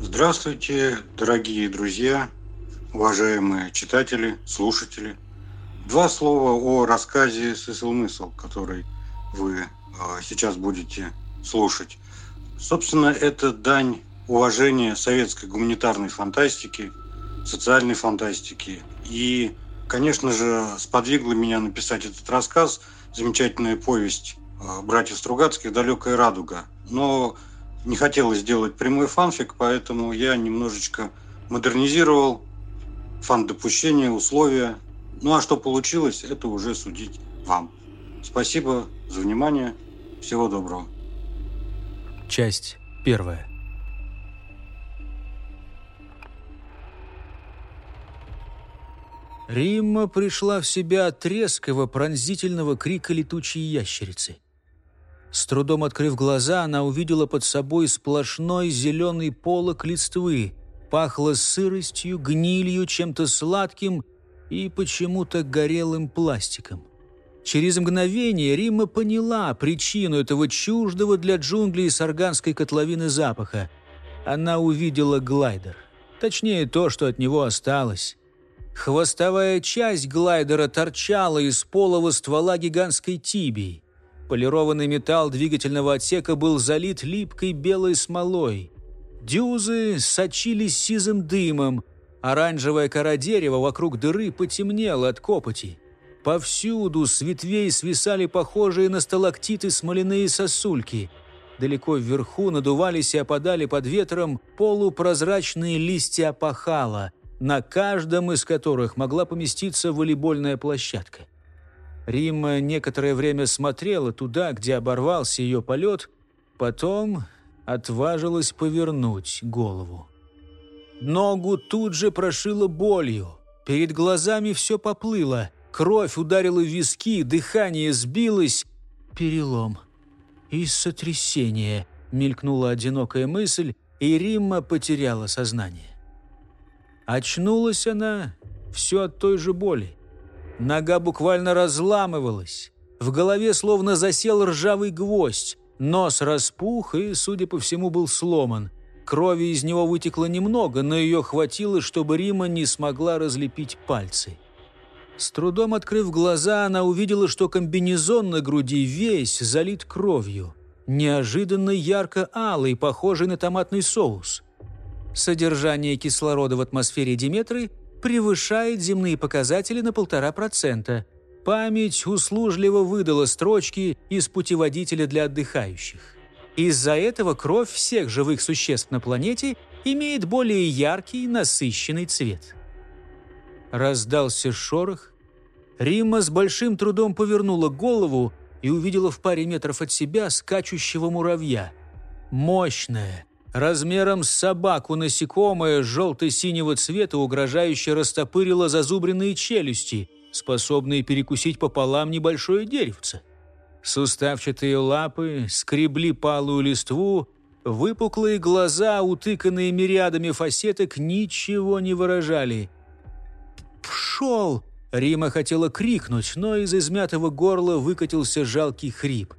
Здравствуйте, дорогие друзья, уважаемые читатели, слушатели. Два слова о рассказе «Сысл-мысл», который вы а, сейчас будете слушать. Собственно, это дань уважения советской гуманитарной фантастики, социальной фантастики. И, конечно же, сподвигла меня написать этот рассказ замечательная повесть а, братьев Стругацких «Далекая радуга». Но не хотелось сделать прямой фанфик, поэтому я немножечко модернизировал фан допущения, условия. Ну а что получилось, это уже судить вам. Спасибо за внимание. Всего доброго. Часть первая. Римма пришла в себя от резкого пронзительного крика летучей ящерицы – с трудом открыв глаза, она увидела под собой сплошной зеленый полок листвы. Пахло сыростью, гнилью, чем-то сладким и почему-то горелым пластиком. Через мгновение Римма поняла причину этого чуждого для джунглей сарганской котловины запаха. Она увидела глайдер. Точнее, то, что от него осталось. Хвостовая часть глайдера торчала из полого ствола гигантской тибии. Полированный металл двигательного отсека был залит липкой белой смолой. Дюзы сочились сизым дымом. Оранжевая кора дерева вокруг дыры потемнела от копоти. Повсюду с ветвей свисали похожие на сталактиты смоляные сосульки. Далеко вверху надувались и опадали под ветром полупрозрачные листья опахала, на каждом из которых могла поместиться волейбольная площадка. Римма некоторое время смотрела туда, где оборвался ее полет, потом отважилась повернуть голову. Ногу тут же прошило болью. Перед глазами все поплыло. Кровь ударила в виски, дыхание сбилось. Перелом. И сотрясение. Мелькнула одинокая мысль, и Римма потеряла сознание. Очнулась она все от той же боли. Нога буквально разламывалась. В голове словно засел ржавый гвоздь. Нос распух и, судя по всему, был сломан. Крови из него вытекло немного, но ее хватило, чтобы Рима не смогла разлепить пальцы. С трудом открыв глаза, она увидела, что комбинезон на груди весь залит кровью. Неожиданно ярко-алый, похожий на томатный соус. Содержание кислорода в атмосфере Диметры превышает земные показатели на полтора процента. Память услужливо выдала строчки из путеводителя для отдыхающих. Из-за этого кровь всех живых существ на планете имеет более яркий, насыщенный цвет. Раздался шорох. Римма с большим трудом повернула голову и увидела в паре метров от себя скачущего муравья. Мощное, Размером с собаку насекомое желто-синего цвета угрожающе растопырило зазубренные челюсти, способные перекусить пополам небольшое деревце. Суставчатые лапы скребли палую листву, выпуклые глаза, утыканные мириадами фасеток, ничего не выражали. «Пшел!» Рима хотела крикнуть, но из измятого горла выкатился жалкий хрип.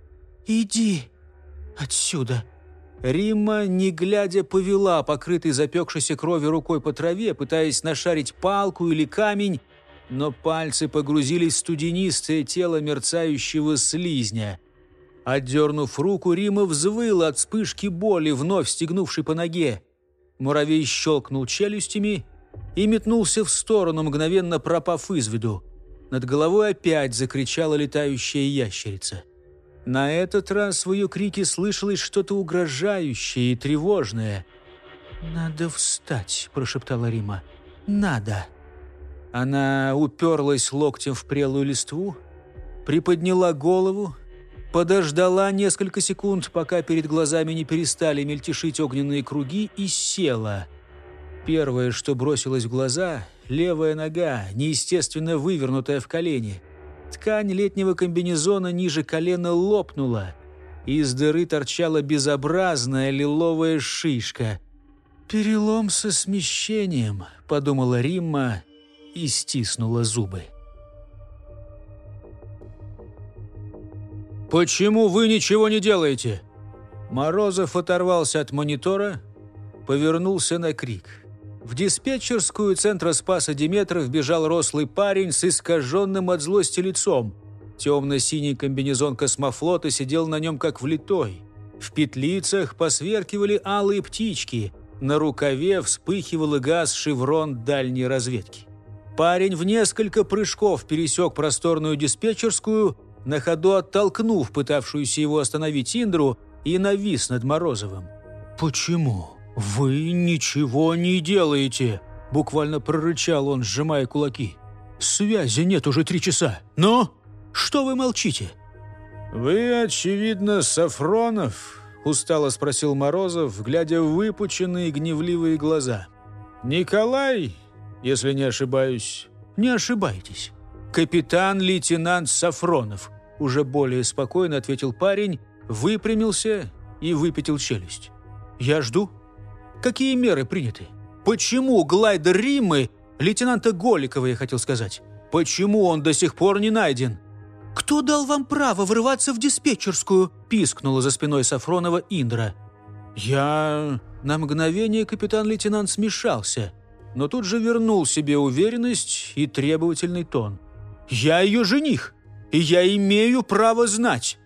«Иди отсюда!» Римма, не глядя, повела покрытой запекшейся кровью рукой по траве, пытаясь нашарить палку или камень, но пальцы погрузились в студенистое тело мерцающего слизня. Отдернув руку, Рима взвыла от вспышки боли, вновь стегнувшей по ноге. Муравей щелкнул челюстями и метнулся в сторону, мгновенно пропав из виду. Над головой опять закричала летающая ящерица. На этот раз в ее крике слышалось что-то угрожающее и тревожное. «Надо встать», – прошептала Рима. «Надо». Она уперлась локтем в прелую листву, приподняла голову подождала несколько секунд, пока перед глазами не перестали мельтешить огненные круги, и села. Первое, что бросилось в глаза – левая нога, неестественно вывернутая в колени. Ткань летнего комбинезона ниже колена лопнула. Из дыры торчала безобразная лиловая шишка. «Перелом со смещением», – подумала Римма и стиснула зубы. «Почему вы ничего не делаете?» Морозов оторвался от монитора, повернулся на крик. В диспетчерскую центра Спаса Диметров бежал рослый парень с искаженным от злости лицом. Темно-синий комбинезон космофлота сидел на нем как влитой. В петлицах посверкивали алые птички. На рукаве вспыхивал газ «Шеврон» дальней разведки. Парень в несколько прыжков пересек просторную диспетчерскую – на ходу оттолкнув пытавшуюся его остановить Индру, и навис над Морозовым. «Почему вы ничего не делаете?» Буквально прорычал он, сжимая кулаки. «Связи нет уже три часа. Но что вы молчите?» «Вы, очевидно, Сафронов?» – устало спросил Морозов, глядя в выпученные гневливые глаза. «Николай, если не ошибаюсь?» «Не ошибаетесь капитан-лейтенант Сафронов», уже более спокойно ответил парень, выпрямился и выпятил челюсть. «Я жду. Какие меры приняты? Почему глайдер Риммы, лейтенанта Голикова, я хотел сказать, почему он до сих пор не найден?» «Кто дал вам право врываться в диспетчерскую?» – пискнула за спиной Сафронова Индра. «Я...» На мгновение капитан-лейтенант смешался, но тут же вернул себе уверенность и требовательный тон – я ее жених, и я имею право знать».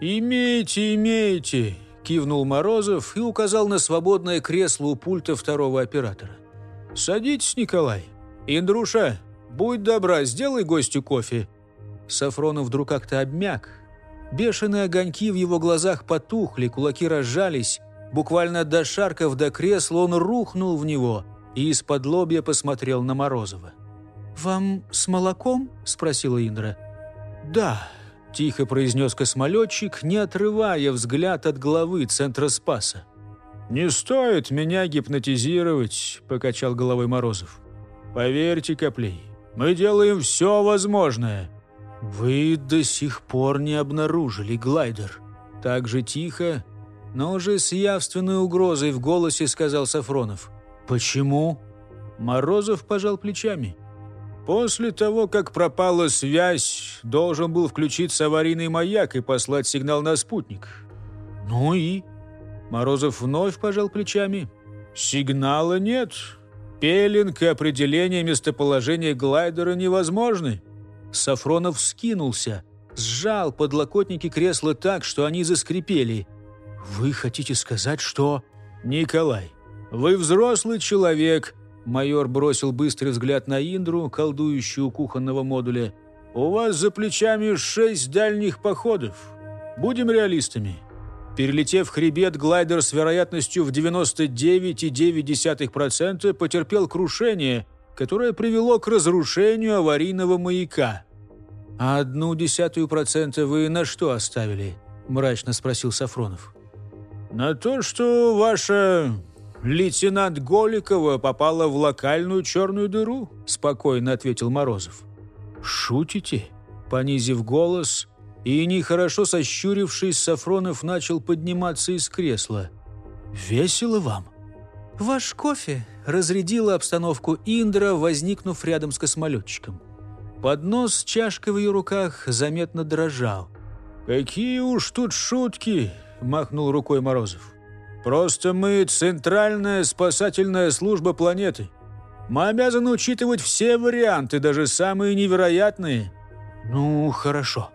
«Имеете, имеете», – кивнул Морозов и указал на свободное кресло у пульта второго оператора. «Садитесь, Николай. Индруша, будь добра, сделай гостю кофе». Сафронов вдруг как-то обмяк. Бешеные огоньки в его глазах потухли, кулаки разжались. Буквально до шарков до кресла он рухнул в него и из-под лобья посмотрел на Морозова. «Вам с молоком?» – спросила Индра. «Да», – тихо произнес космолетчик, не отрывая взгляд от главы Центра Спаса. «Не стоит меня гипнотизировать», – покачал головой Морозов. «Поверьте, Коплей, мы делаем все возможное». «Вы до сих пор не обнаружили глайдер». Так же тихо, но уже с явственной угрозой в голосе сказал Сафронов. «Почему?» Морозов пожал плечами. После того, как пропала связь, должен был включиться аварийный маяк и послать сигнал на спутник. Ну и? Морозов вновь пожал плечами. Сигнала нет. Пеленг и определение местоположения глайдера невозможны. Сафронов скинулся, сжал подлокотники кресла так, что они заскрипели. «Вы хотите сказать, что...» «Николай, вы взрослый человек Майор бросил быстрый взгляд на Индру, колдующую у кухонного модуля. «У вас за плечами шесть дальних походов. Будем реалистами. Перелетев хребет, глайдер с вероятностью в 99,9% потерпел крушение, которое привело к разрушению аварийного маяка. «А одну десятую процента вы на что оставили?» – мрачно спросил Сафронов. «На то, что ваша лейтенант Голикова попала в локальную черную дыру», – спокойно ответил Морозов. «Шутите?» – понизив голос и нехорошо сощурившись, Сафронов начал подниматься из кресла. «Весело вам?» «Ваш кофе», – разрядила обстановку Индра, возникнув рядом с космолетчиком. Поднос с чашкой в ее руках заметно дрожал. «Какие уж тут шутки!» – махнул рукой Морозов. Просто мы центральная спасательная служба планеты. Мы обязаны учитывать все варианты, даже самые невероятные». «Ну, хорошо».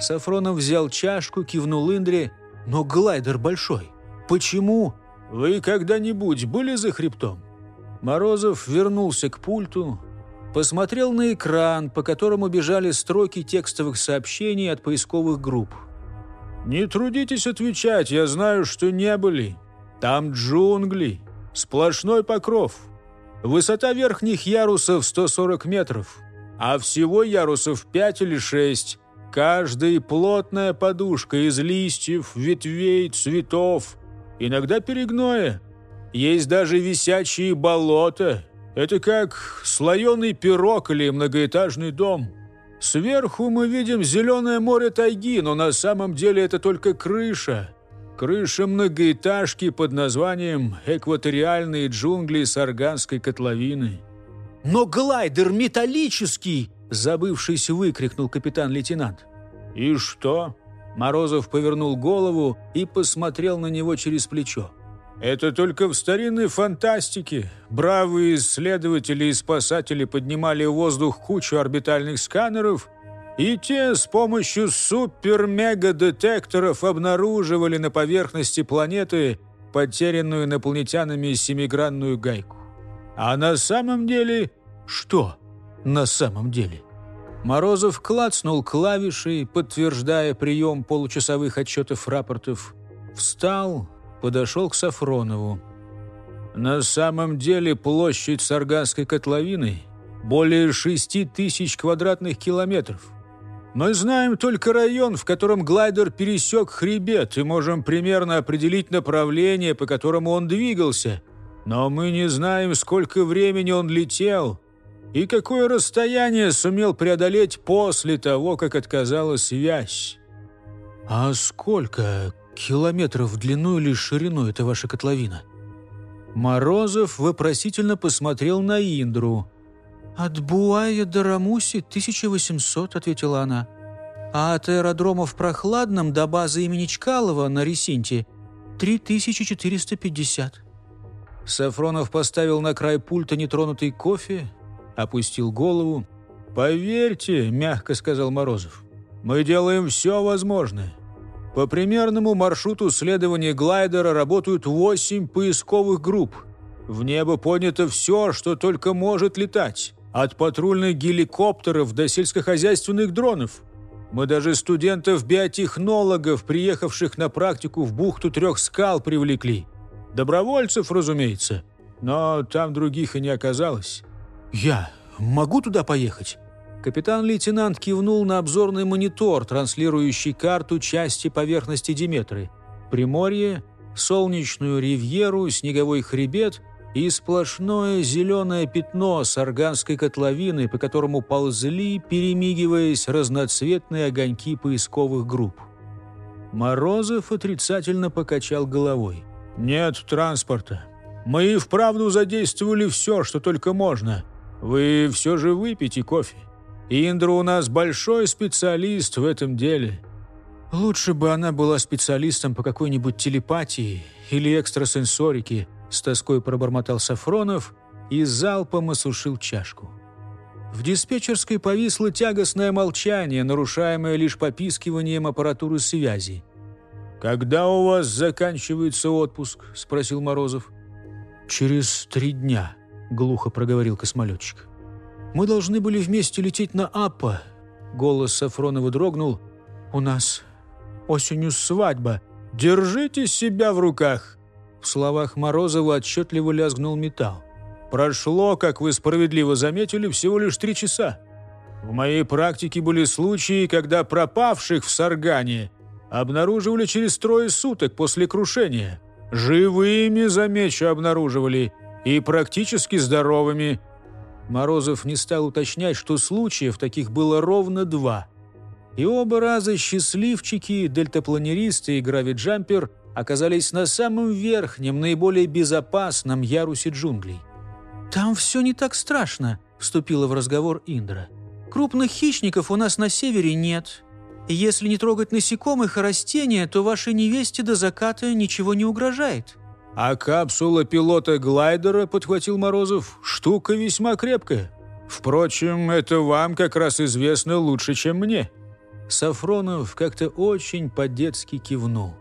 Сафронов взял чашку, кивнул Индре. «Но глайдер большой. Почему?» «Вы когда-нибудь были за хребтом?» Морозов вернулся к пульту, посмотрел на экран, по которому бежали строки текстовых сообщений от поисковых групп. «Не трудитесь отвечать, я знаю, что не были. Там джунгли, сплошной покров. Высота верхних ярусов 140 метров, а всего ярусов 5 или 6. Каждая плотная подушка из листьев, ветвей, цветов, иногда перегноя. Есть даже висячие болота. Это как слоеный пирог или многоэтажный дом. Сверху мы видим зеленое море тайги, но на самом деле это только крыша. Крыша многоэтажки под названием «Экваториальные джунгли Сарганской котловины». «Но глайдер металлический!» – забывшись, выкрикнул капитан-лейтенант. «И что?» Морозов повернул голову и посмотрел на него через плечо. Это только в старинной фантастике. Бравые исследователи и спасатели поднимали в воздух кучу орбитальных сканеров, и те с помощью супер-мега-детекторов обнаруживали на поверхности планеты потерянную инопланетянами семигранную гайку. А на самом деле... Что на самом деле? Морозов клацнул клавишей, подтверждая прием получасовых отчетов рапортов, встал, подошел к Сафронову. «На самом деле площадь Сарганской котловины более шести тысяч квадратных километров. Мы знаем только район, в котором глайдер пересек хребет, и можем примерно определить направление, по которому он двигался. Но мы не знаем, сколько времени он летел и какое расстояние сумел преодолеть после того, как отказалась связь. «А сколько километров в длину или ширину это ваша котловина?» Морозов вопросительно посмотрел на Индру. «От Буая до Рамуси 1800», — ответила она. «А от аэродрома в Прохладном до базы имени Чкалова на Ресинте 3450». Сафронов поставил на край пульта нетронутый кофе, опустил голову. «Поверьте», — мягко сказал Морозов, — «мы делаем все возможное. По примерному маршруту следования глайдера работают восемь поисковых групп. В небо поднято все, что только может летать. От патрульных геликоптеров до сельскохозяйственных дронов. Мы даже студентов-биотехнологов, приехавших на практику в бухту трех скал, привлекли. Добровольцев, разумеется. Но там других и не оказалось. «Я могу туда поехать?» Капитан-лейтенант кивнул на обзорный монитор, транслирующий карту части поверхности Диметры. Приморье, солнечную ривьеру, снеговой хребет и сплошное зеленое пятно с арганской котловины, по которому ползли, перемигиваясь, разноцветные огоньки поисковых групп. Морозов отрицательно покачал головой. «Нет транспорта. Мы и вправду задействовали все, что только можно. Вы все же выпейте кофе. Индра у нас большой специалист в этом деле. Лучше бы она была специалистом по какой-нибудь телепатии или экстрасенсорике, с тоской пробормотал Сафронов и залпом осушил чашку. В диспетчерской повисло тягостное молчание, нарушаемое лишь попискиванием аппаратуры связи. «Когда у вас заканчивается отпуск?» – спросил Морозов. «Через три дня», – глухо проговорил космолетчик. Мы должны были вместе лететь на Аппа». Голос Сафронова дрогнул. «У нас осенью свадьба. Держите себя в руках!» В словах Морозова отчетливо лязгнул металл. «Прошло, как вы справедливо заметили, всего лишь три часа. В моей практике были случаи, когда пропавших в Саргане обнаруживали через трое суток после крушения. Живыми, замечу, обнаруживали и практически здоровыми – Морозов не стал уточнять, что случаев таких было ровно два. И оба раза счастливчики, дельтапланеристы и гравиджампер оказались на самом верхнем, наиболее безопасном ярусе джунглей. «Там все не так страшно», – вступила в разговор Индра. «Крупных хищников у нас на севере нет. Если не трогать насекомых и растения, то вашей невесте до заката ничего не угрожает». «А капсула пилота глайдера, — подхватил Морозов, — штука весьма крепкая. Впрочем, это вам как раз известно лучше, чем мне». Сафронов как-то очень по-детски кивнул.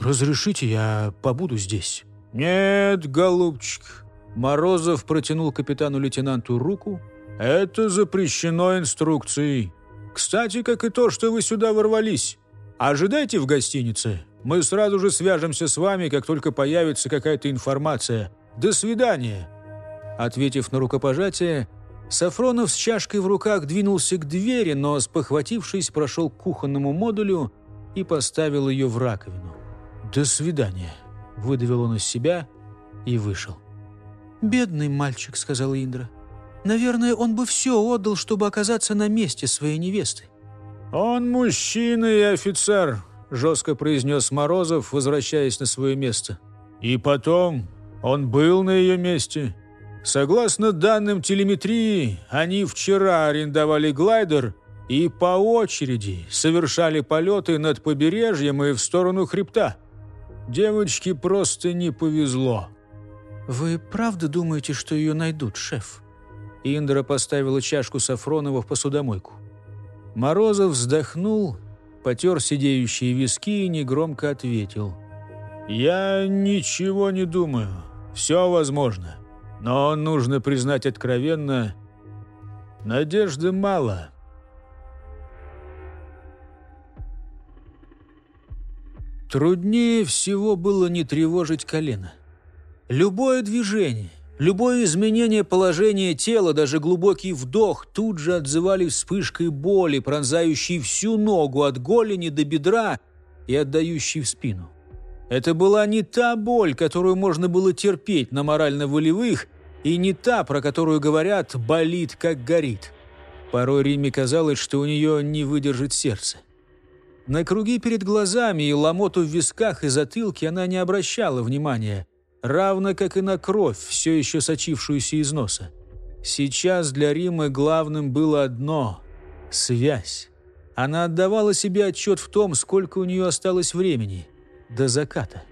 «Разрешите, я побуду здесь?» «Нет, голубчик». Морозов протянул капитану-лейтенанту руку. «Это запрещено инструкцией. Кстати, как и то, что вы сюда ворвались. Ожидайте в гостинице. Мы сразу же свяжемся с вами, как только появится какая-то информация. До свидания!» Ответив на рукопожатие, Сафронов с чашкой в руках двинулся к двери, но, спохватившись, прошел к кухонному модулю и поставил ее в раковину. «До свидания», — выдавил он из себя и вышел. «Бедный мальчик», — сказала Индра. «Наверное, он бы все отдал, чтобы оказаться на месте своей невесты». «Он мужчина и офицер», — жестко произнес Морозов, возвращаясь на свое место. «И потом, он был на ее месте. Согласно данным телеметрии, они вчера арендовали глайдер и по очереди совершали полеты над побережьем и в сторону хребта. Девочке просто не повезло. «Вы правда думаете, что ее найдут, шеф?» Индра поставила чашку Сафронова в посудомойку. Морозов вздохнул, потер сидеющие виски и негромко ответил. «Я ничего не думаю. Все возможно. Но нужно признать откровенно, надежды мало». Труднее всего было не тревожить колено. Любое движение, любое изменение положения тела, даже глубокий вдох тут же отзывались вспышкой боли, пронзающей всю ногу от голени до бедра и отдающей в спину. Это была не та боль, которую можно было терпеть на морально-волевых, и не та, про которую говорят «болит, как горит». Порой Риме казалось, что у нее не выдержит сердце. На круги перед глазами и ломоту в висках и затылке она не обращала внимания, равно как и на кровь, все еще сочившуюся из носа. Сейчас для Римы главным было одно – связь. Она отдавала себе отчет в том, сколько у нее осталось времени – до заката.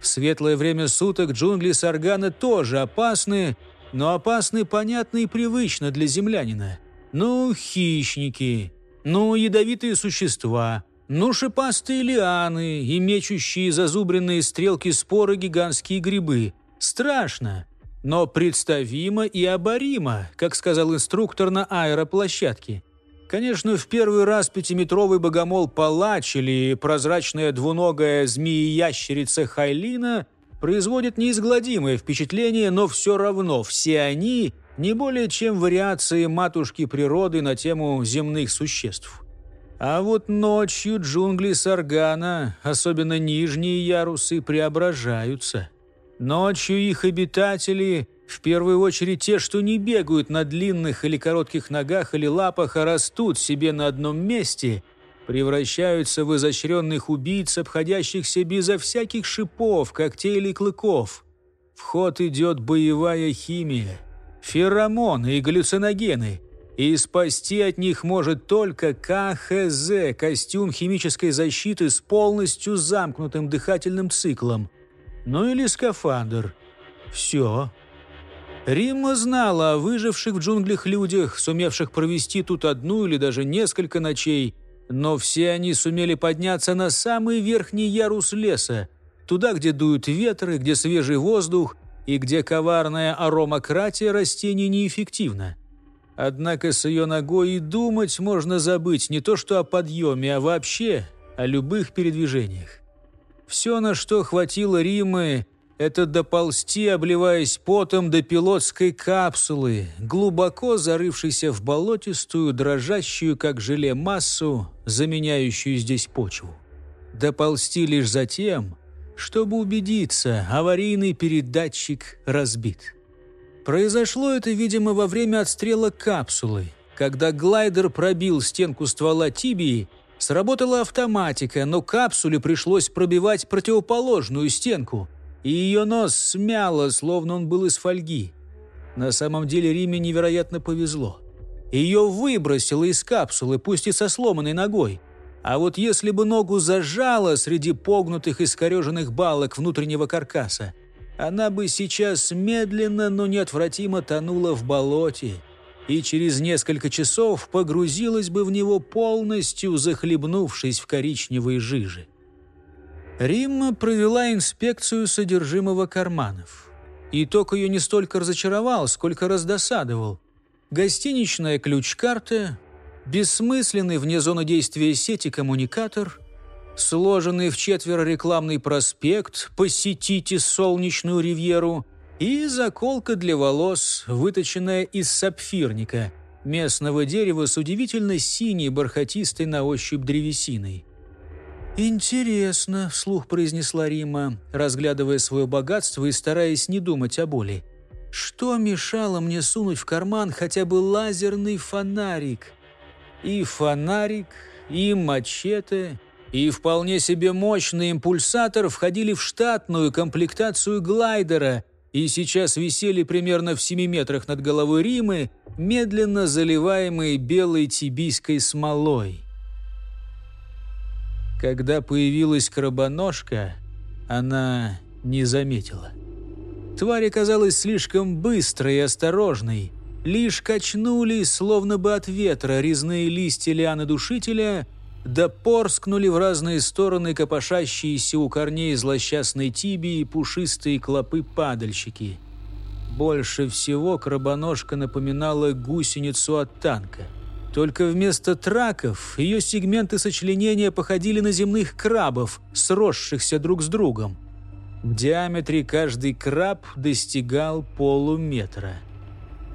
В светлое время суток джунгли Саргана тоже опасны, но опасны понятно и привычно для землянина. Ну, хищники, ну, ядовитые существа – ну, шипастые лианы и мечущие зазубренные стрелки споры гигантские грибы. Страшно, но представимо и оборимо, как сказал инструктор на аэроплощадке. Конечно, в первый раз пятиметровый богомол-палач или прозрачная двуногая змея-ящерица Хайлина производят неизгладимое впечатление, но все равно все они не более чем вариации матушки природы на тему земных существ. А вот ночью джунгли Саргана, особенно нижние ярусы, преображаются. Ночью их обитатели, в первую очередь те, что не бегают на длинных или коротких ногах или лапах, а растут себе на одном месте, превращаются в изощренных убийц, обходящихся безо всяких шипов, когтей или клыков. В ход идет боевая химия, феромоны и галлюциногены – и спасти от них может только КХЗ – костюм химической защиты с полностью замкнутым дыхательным циклом. Ну или скафандр. Все. Римма знала о выживших в джунглях людях, сумевших провести тут одну или даже несколько ночей, но все они сумели подняться на самый верхний ярус леса, туда, где дуют ветры, где свежий воздух и где коварная аромакратия растений неэффективна. Однако с ее ногой и думать можно забыть не то что о подъеме, а вообще о любых передвижениях. Все, на что хватило Римы, это доползти, обливаясь потом до пилотской капсулы, глубоко зарывшейся в болотистую, дрожащую, как желе, массу, заменяющую здесь почву. Доползти лишь затем, чтобы убедиться, аварийный передатчик разбит. Произошло это, видимо, во время отстрела капсулы. Когда глайдер пробил стенку ствола Тибии, сработала автоматика, но капсуле пришлось пробивать противоположную стенку, и ее нос смяло, словно он был из фольги. На самом деле Риме невероятно повезло. Ее выбросило из капсулы, пусть и со сломанной ногой. А вот если бы ногу зажало среди погнутых и скореженных балок внутреннего каркаса, она бы сейчас медленно, но неотвратимо тонула в болоте и через несколько часов погрузилась бы в него полностью, захлебнувшись в коричневой жиже. Римма провела инспекцию содержимого карманов. Итог ее не столько разочаровал, сколько раздосадовал. Гостиничная ключ-карта, бессмысленный вне зоны действия сети коммуникатор – Сложенный в четверо рекламный проспект «Посетите солнечную ривьеру», и заколка для волос, выточенная из сапфирника, местного дерева с удивительно синей бархатистой на ощупь древесиной. «Интересно», — вслух произнесла Рима, разглядывая свое богатство и стараясь не думать о боли. «Что мешало мне сунуть в карман хотя бы лазерный фонарик?» И фонарик, и мачете, и вполне себе мощный импульсатор входили в штатную комплектацию глайдера и сейчас висели примерно в 7 метрах над головой Римы, медленно заливаемые белой тибийской смолой. Когда появилась крабоножка, она не заметила. Тварь оказалась слишком быстрой и осторожной. Лишь качнули, словно бы от ветра, резные листья лианы-душителя, да порскнули в разные стороны копошащиеся у корней злосчастной тибии пушистые клопы-падальщики. Больше всего крабоножка напоминала гусеницу от танка – только вместо траков ее сегменты сочленения походили на земных крабов, сросшихся друг с другом. В диаметре каждый краб достигал полуметра.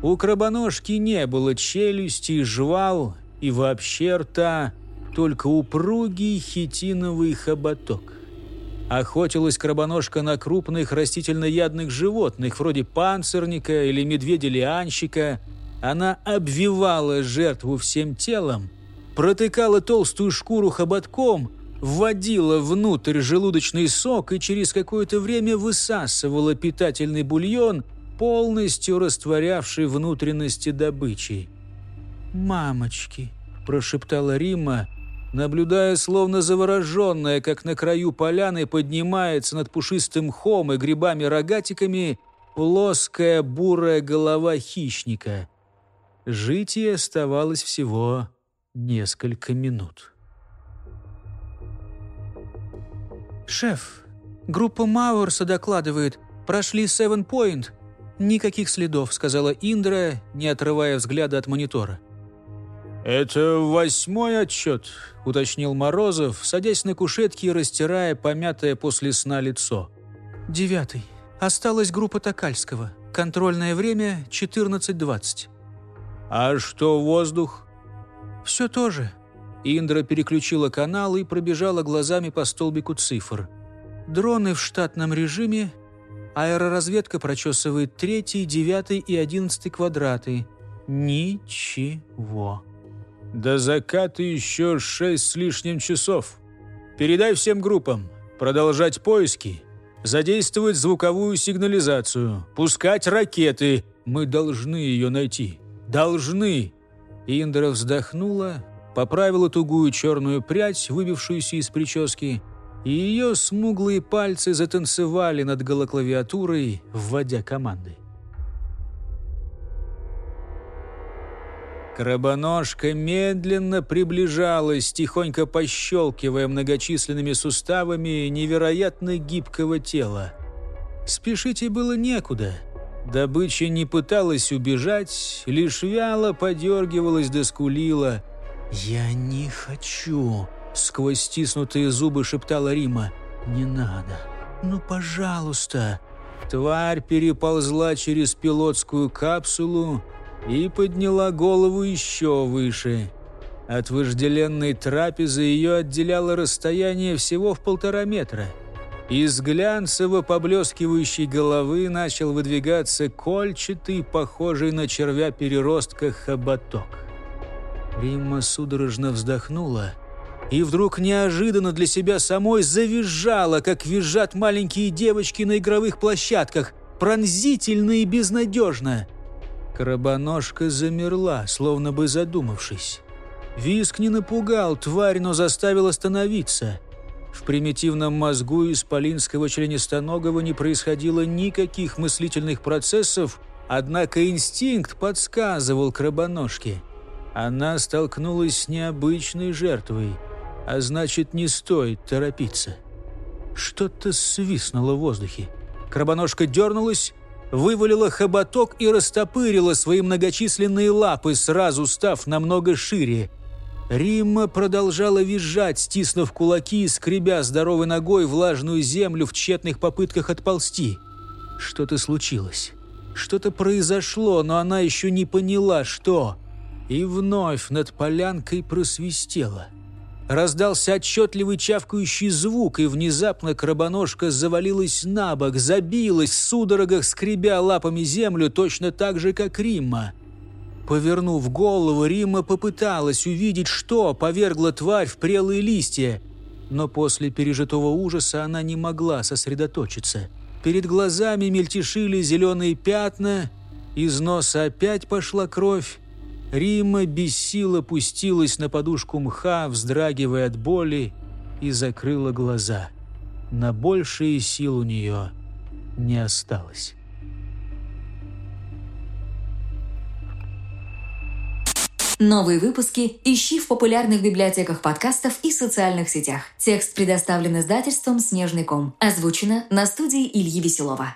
У крабоножки не было челюсти, жвал и вообще рта, только упругий хитиновый хоботок. Охотилась крабоножка на крупных растительноядных животных, вроде панцирника или медведя-лианщика – она обвивала жертву всем телом, протыкала толстую шкуру хоботком, вводила внутрь желудочный сок и через какое-то время высасывала питательный бульон, полностью растворявший внутренности добычи. «Мамочки!» – прошептала Рима, наблюдая, словно завороженная, как на краю поляны поднимается над пушистым мхом и грибами-рогатиками плоская бурая голова хищника – Жить оставалось всего несколько минут. «Шеф, группа Мауэрса докладывает, прошли Севен Пойнт. Никаких следов», — сказала Индра, не отрывая взгляда от монитора. «Это восьмой отчет», — уточнил Морозов, садясь на кушетке и растирая помятое после сна лицо. «Девятый. Осталась группа Токальского. Контрольное время 14.20. «А что воздух?» «Все то же». Индра переключила канал и пробежала глазами по столбику цифр. «Дроны в штатном режиме. Аэроразведка прочесывает третий, девятый и одиннадцатый квадраты. Ничего». «До заката еще шесть с лишним часов. Передай всем группам. Продолжать поиски. Задействовать звуковую сигнализацию. Пускать ракеты. Мы должны ее найти». Должны!» Индра вздохнула, поправила тугую черную прядь, выбившуюся из прически, и ее смуглые пальцы затанцевали над голоклавиатурой, вводя команды. Крабоножка медленно приближалась, тихонько пощелкивая многочисленными суставами невероятно гибкого тела. Спешить ей было некуда — Добыча не пыталась убежать, лишь вяло подергивалась да скулила. «Я не хочу!» — сквозь стиснутые зубы шептала Рима. «Не надо! Ну, пожалуйста!» Тварь переползла через пилотскую капсулу и подняла голову еще выше. От вожделенной трапезы ее отделяло расстояние всего в полтора метра — из глянцево поблескивающей головы начал выдвигаться кольчатый, похожий на червя переростка, хоботок. Римма судорожно вздохнула и вдруг неожиданно для себя самой завизжала, как визжат маленькие девочки на игровых площадках, пронзительно и безнадежно. Крабоножка замерла, словно бы задумавшись. Виск не напугал тварь, но заставил остановиться – в примитивном мозгу исполинского членистоногого не происходило никаких мыслительных процессов, однако инстинкт подсказывал крабоножке. Она столкнулась с необычной жертвой, а значит, не стоит торопиться. Что-то свистнуло в воздухе. Крабоножка дернулась, вывалила хоботок и растопырила свои многочисленные лапы, сразу став намного шире – Римма продолжала визжать, стиснув кулаки и скребя здоровой ногой влажную землю в тщетных попытках отползти. Что-то случилось. Что-то произошло, но она еще не поняла, что. И вновь над полянкой просвистело. Раздался отчетливый чавкающий звук, и внезапно крабоножка завалилась на бок, забилась, в судорогах скребя лапами землю, точно так же, как Римма. Повернув голову, Римма попыталась увидеть, что повергло тварь в прелые листья, но после пережитого ужаса она не могла сосредоточиться. Перед глазами мельтешили зеленые пятна, из носа опять пошла кровь. Рима без сил опустилась на подушку мха, вздрагивая от боли, и закрыла глаза. На большие сил у нее не осталось. Новые выпуски ищи в популярных библиотеках подкастов и социальных сетях. Текст предоставлен издательством «Снежный ком». Озвучено на студии Ильи Веселова.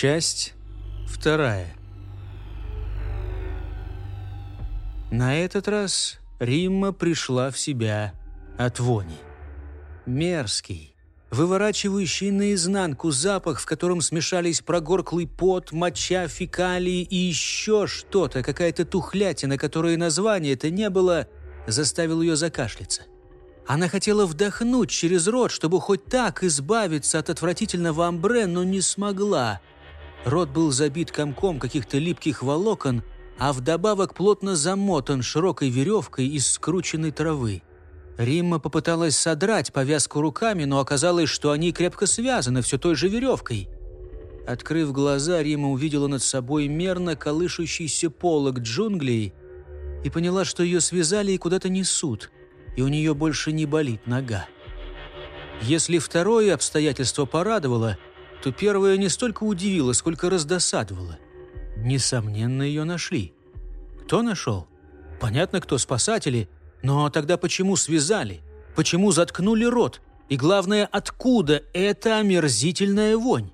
Часть вторая. На этот раз Римма пришла в себя от вони. Мерзкий, выворачивающий наизнанку запах, в котором смешались прогорклый пот, моча, фекалии и еще что-то, какая-то тухлятина, которой название-то не было, заставил ее закашляться. Она хотела вдохнуть через рот, чтобы хоть так избавиться от отвратительного амбре, но не смогла. Рот был забит комком каких-то липких волокон, а вдобавок плотно замотан широкой веревкой из скрученной травы. Римма попыталась содрать повязку руками, но оказалось, что они крепко связаны все той же веревкой. Открыв глаза, Рима увидела над собой мерно колышущийся полог джунглей и поняла, что ее связали и куда-то несут, и у нее больше не болит нога. Если второе обстоятельство порадовало, то первое не столько удивило, сколько раздосадовало. Несомненно, ее нашли. Кто нашел? Понятно, кто спасатели – но тогда почему связали? Почему заткнули рот? И главное, откуда эта омерзительная вонь?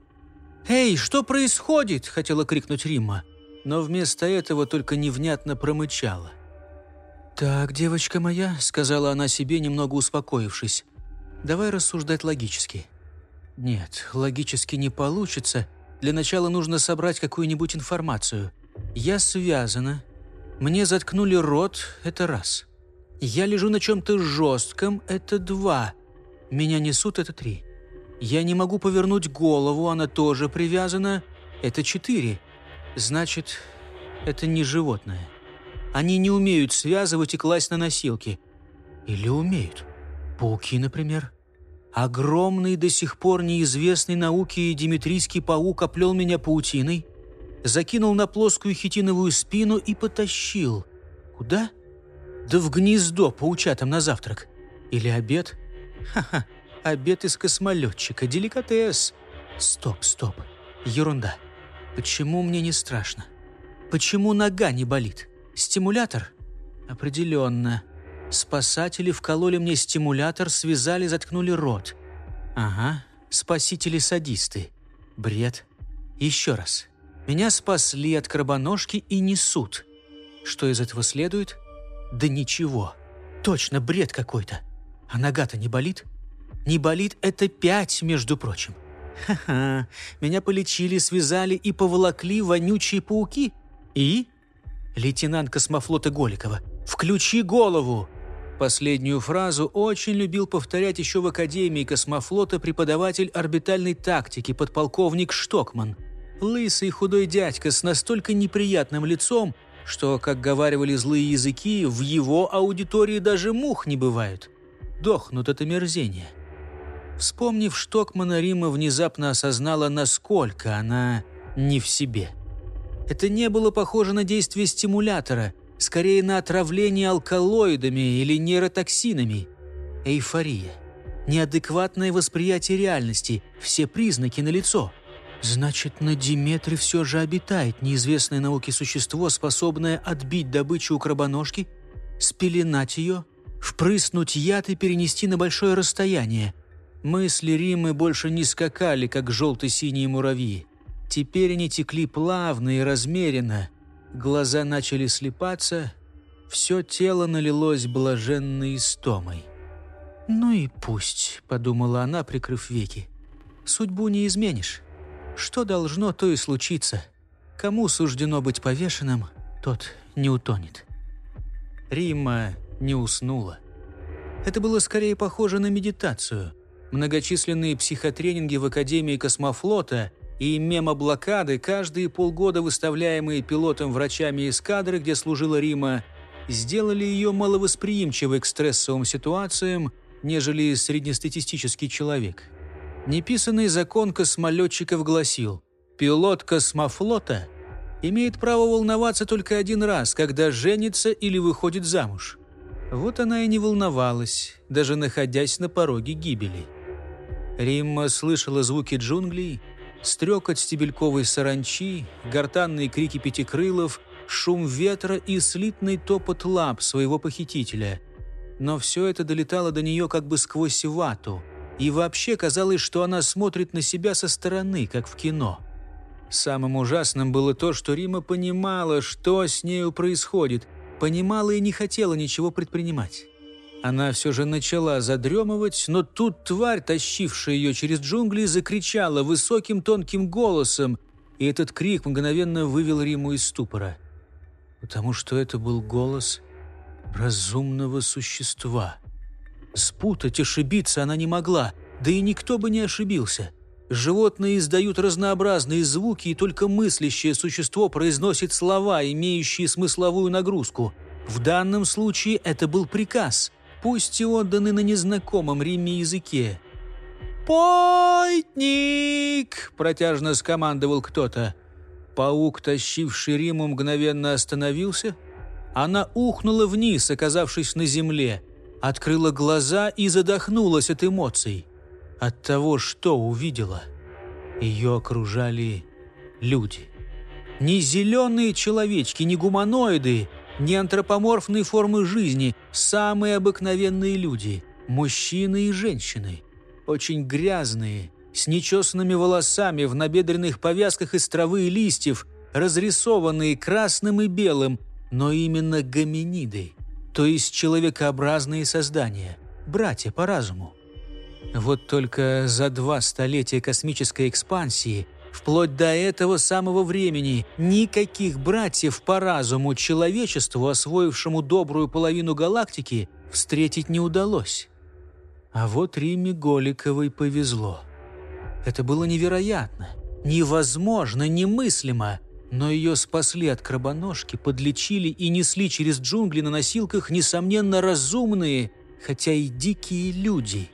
«Эй, что происходит?» – хотела крикнуть Римма, но вместо этого только невнятно промычала. «Так, девочка моя», – сказала она себе, немного успокоившись, – «давай рассуждать логически». «Нет, логически не получится. Для начала нужно собрать какую-нибудь информацию. Я связана. Мне заткнули рот – это раз. Я лежу на чем-то жестком – это два. Меня несут – это три. Я не могу повернуть голову, она тоже привязана – это четыре. Значит, это не животное. Они не умеют связывать и класть на носилки. Или умеют. Пауки, например. Огромный, до сих пор неизвестный науке диметрийский паук оплел меня паутиной, закинул на плоскую хитиновую спину и потащил. Куда? Да в гнездо паучатам на завтрак. Или обед. Ха-ха, обед из космолетчика, деликатес. Стоп, стоп, ерунда. Почему мне не страшно? Почему нога не болит? Стимулятор? Определенно. Спасатели вкололи мне стимулятор, связали, заткнули рот. Ага, спасители-садисты. Бред. Еще раз. Меня спасли от крабоножки и несут. Что из этого следует? Да ничего. Точно бред какой-то. А нога-то не болит? Не болит – это пять, между прочим. Ха-ха, меня полечили, связали и поволокли вонючие пауки. И? Лейтенант космофлота Голикова. «Включи голову!» Последнюю фразу очень любил повторять еще в Академии космофлота преподаватель орбитальной тактики подполковник Штокман. Лысый худой дядька с настолько неприятным лицом, что, как говаривали злые языки, в его аудитории даже мух не бывает. Дохнут это мерзение. Вспомнив Штокмана, Рима внезапно осознала, насколько она не в себе. Это не было похоже на действие стимулятора, скорее на отравление алкалоидами или нейротоксинами. Эйфория, неадекватное восприятие реальности, все признаки налицо. Значит, на Диметре все же обитает неизвестное науке существо, способное отбить добычу у крабоножки, спеленать ее, впрыснуть яд и перенести на большое расстояние. Мысли Римы больше не скакали, как желто-синие муравьи. Теперь они текли плавно и размеренно. Глаза начали слепаться, все тело налилось блаженной истомой. «Ну и пусть», — подумала она, прикрыв веки. «Судьбу не изменишь. Что должно, то и случится. Кому суждено быть повешенным, тот не утонет». Рима не уснула. Это было скорее похоже на медитацию. Многочисленные психотренинги в Академии космофлота — и мемоблокады, каждые полгода выставляемые пилотом врачами эскадры, где служила Рима, сделали ее маловосприимчивой к стрессовым ситуациям, нежели среднестатистический человек. Неписанный закон космолетчиков гласил, пилот космофлота имеет право волноваться только один раз, когда женится или выходит замуж. Вот она и не волновалась, даже находясь на пороге гибели. Римма слышала звуки джунглей, стрекот стебельковой саранчи, гортанные крики пятикрылов, шум ветра и слитный топот лап своего похитителя. Но все это долетало до нее как бы сквозь вату, и вообще казалось, что она смотрит на себя со стороны, как в кино. Самым ужасным было то, что Рима понимала, что с нею происходит, понимала и не хотела ничего предпринимать. Она все же начала задремывать, но тут тварь, тащившая ее через джунгли, закричала высоким тонким голосом, и этот крик мгновенно вывел Риму из ступора. Потому что это был голос разумного существа. Спутать, ошибиться она не могла, да и никто бы не ошибился. Животные издают разнообразные звуки, и только мыслящее существо произносит слова, имеющие смысловую нагрузку. В данном случае это был приказ – пусть и отданы на незнакомом Риме языке. «Пойтник!» – протяжно скомандовал кто-то. Паук, тащивший Риму, мгновенно остановился. Она ухнула вниз, оказавшись на земле, открыла глаза и задохнулась от эмоций. От того, что увидела. Ее окружали люди. Не зеленые человечки, не гуманоиды – не антропоморфные формы жизни, самые обыкновенные люди, мужчины и женщины. Очень грязные, с нечесанными волосами, в набедренных повязках из травы и листьев, разрисованные красным и белым, но именно гоминиды, то есть человекообразные создания, братья по разуму. Вот только за два столетия космической экспансии Вплоть до этого самого времени никаких братьев по разуму человечеству, освоившему добрую половину галактики, встретить не удалось. А вот Риме Голиковой повезло. Это было невероятно, невозможно, немыслимо, но ее спасли от крабоножки, подлечили и несли через джунгли на носилках, несомненно, разумные, хотя и дикие люди –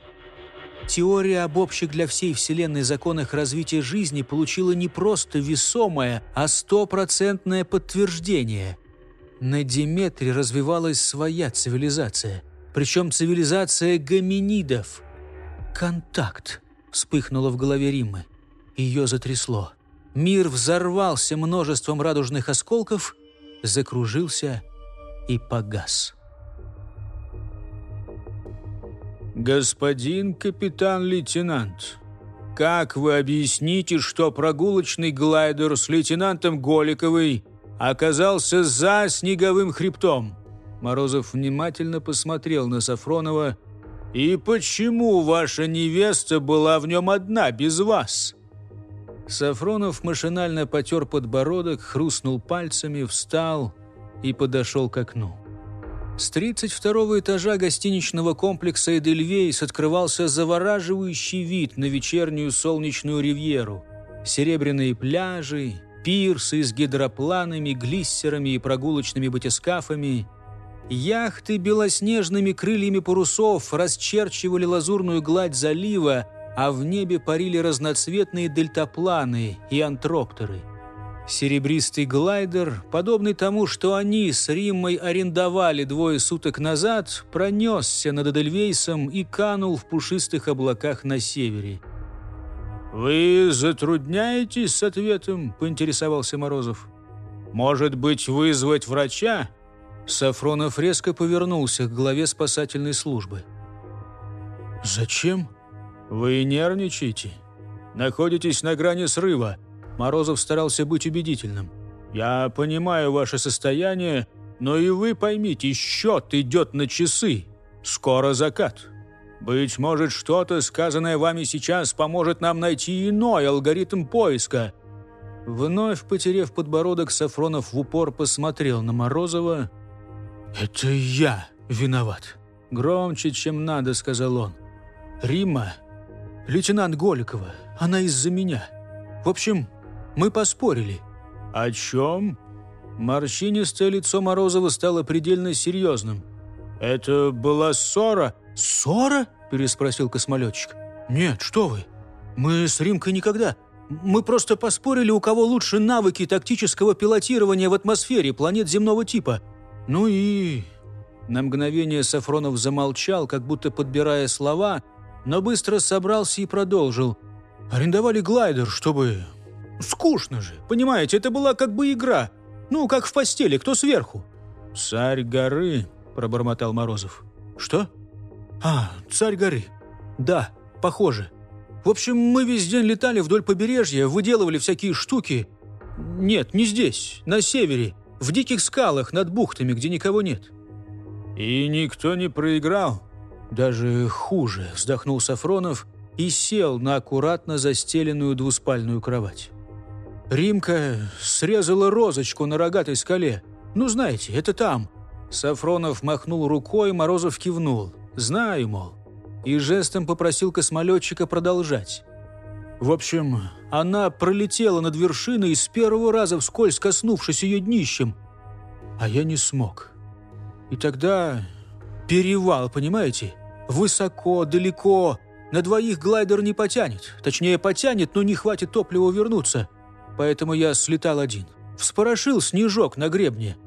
Теория об общих для всей Вселенной законах развития жизни получила не просто весомое, а стопроцентное подтверждение. На Диметре развивалась своя цивилизация, причем цивилизация гоминидов. «Контакт!» – вспыхнуло в голове Риммы. Ее затрясло. Мир взорвался множеством радужных осколков, закружился и погас. «Господин капитан-лейтенант, как вы объясните, что прогулочный глайдер с лейтенантом Голиковой оказался за снеговым хребтом?» Морозов внимательно посмотрел на Сафронова. «И почему ваша невеста была в нем одна, без вас?» Сафронов машинально потер подбородок, хрустнул пальцами, встал и подошел к окну. С 32 этажа гостиничного комплекса «Эдельвейс» открывался завораживающий вид на вечернюю солнечную ривьеру. Серебряные пляжи, пирсы с гидропланами, глиссерами и прогулочными батискафами. Яхты белоснежными крыльями парусов расчерчивали лазурную гладь залива, а в небе парили разноцветные дельтапланы и антроптеры. Серебристый глайдер, подобный тому, что они с Риммой арендовали двое суток назад, пронесся над Эдельвейсом и канул в пушистых облаках на севере. «Вы затрудняетесь с ответом?» – поинтересовался Морозов. «Может быть, вызвать врача?» Сафронов резко повернулся к главе спасательной службы. «Зачем?» «Вы нервничаете? Находитесь на грани срыва». Морозов старался быть убедительным. «Я понимаю ваше состояние, но и вы поймите, счет идет на часы. Скоро закат. Быть может, что-то, сказанное вами сейчас, поможет нам найти иной алгоритм поиска». Вновь потерев подбородок, Сафронов в упор посмотрел на Морозова. «Это я виноват». «Громче, чем надо», — сказал он. «Рима, лейтенант Голикова, она из-за меня. В общем, мы поспорили». «О чем?» Морщинистое лицо Морозова стало предельно серьезным. «Это была ссора?» «Ссора?» – переспросил космолетчик. «Нет, что вы. Мы с Римкой никогда. Мы просто поспорили, у кого лучше навыки тактического пилотирования в атмосфере планет земного типа. Ну и...» На мгновение Сафронов замолчал, как будто подбирая слова, но быстро собрался и продолжил. «Арендовали глайдер, чтобы Скучно же, понимаете, это была как бы игра. Ну, как в постели, кто сверху?» «Царь горы», — пробормотал Морозов. «Что?» «А, царь горы. Да, похоже. В общем, мы весь день летали вдоль побережья, выделывали всякие штуки. Нет, не здесь, на севере, в диких скалах над бухтами, где никого нет». «И никто не проиграл?» «Даже хуже», — вздохнул Сафронов и сел на аккуратно застеленную двуспальную кровать. Римка срезала розочку на рогатой скале. Ну, знаете, это там». Сафронов махнул рукой, Морозов кивнул. «Знаю, мол». И жестом попросил космолетчика продолжать. В общем, она пролетела над вершиной с первого раза вскользь коснувшись ее днищем. А я не смог. И тогда перевал, понимаете? Высоко, далеко. На двоих глайдер не потянет. Точнее, потянет, но не хватит топлива вернуться поэтому я слетал один. Вспорошил снежок на гребне».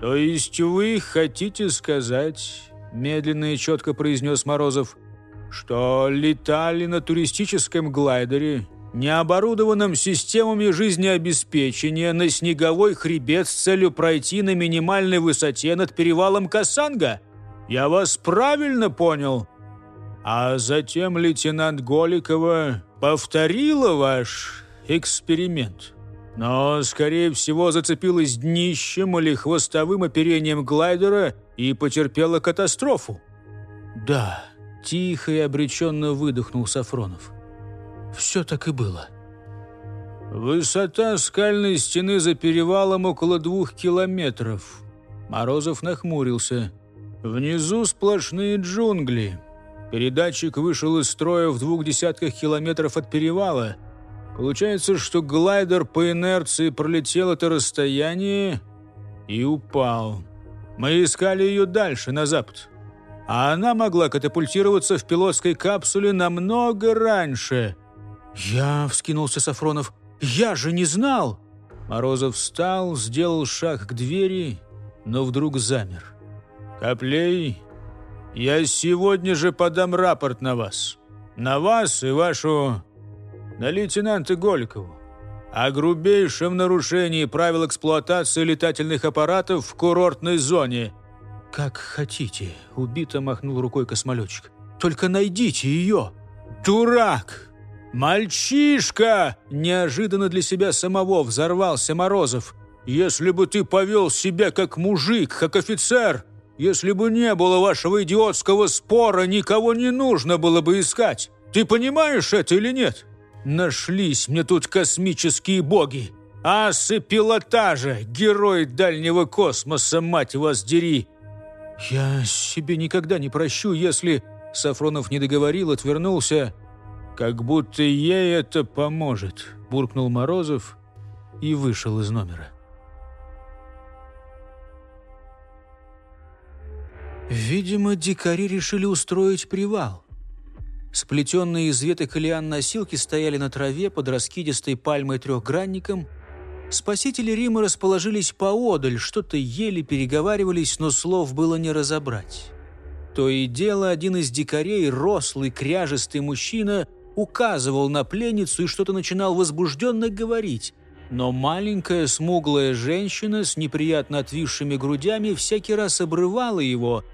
«То есть вы хотите сказать, — медленно и четко произнес Морозов, — что летали на туристическом глайдере, не оборудованном системами жизнеобеспечения на снеговой хребет с целью пройти на минимальной высоте над перевалом Касанга? Я вас правильно понял?» А затем лейтенант Голикова повторила ваш эксперимент. Но, скорее всего, зацепилась днищем или хвостовым оперением глайдера и потерпела катастрофу. «Да», – тихо и обреченно выдохнул Сафронов. «Все так и было». Высота скальной стены за перевалом около двух километров. Морозов нахмурился. Внизу сплошные джунгли. Передатчик вышел из строя в двух десятках километров от перевала – Получается, что глайдер по инерции пролетел это расстояние и упал. Мы искали ее дальше, на запад. А она могла катапультироваться в пилотской капсуле намного раньше. «Я...» — вскинулся Сафронов. «Я же не знал!» Морозов встал, сделал шаг к двери, но вдруг замер. «Коплей, я сегодня же подам рапорт на вас. На вас и вашу на лейтенанта Голикову о грубейшем нарушении правил эксплуатации летательных аппаратов в курортной зоне». «Как хотите», — убито махнул рукой космолетчик. «Только найдите ее!» «Дурак! Мальчишка!» Неожиданно для себя самого взорвался Морозов. «Если бы ты повел себя как мужик, как офицер, если бы не было вашего идиотского спора, никого не нужно было бы искать. Ты понимаешь это или нет?» Нашлись мне тут космические боги. Асы пилотажа, герой дальнего космоса, мать вас дери. Я себе никогда не прощу, если... Сафронов не договорил, отвернулся. «Как будто ей это поможет», – буркнул Морозов и вышел из номера. Видимо, дикари решили устроить привал. Сплетенные из веток лиан носилки стояли на траве под раскидистой пальмой трехгранником. Спасители Рима расположились поодаль, что-то ели, переговаривались, но слов было не разобрать. То и дело один из дикарей, рослый, кряжистый мужчина, указывал на пленницу и что-то начинал возбужденно говорить. Но маленькая смуглая женщина с неприятно отвисшими грудями всякий раз обрывала его,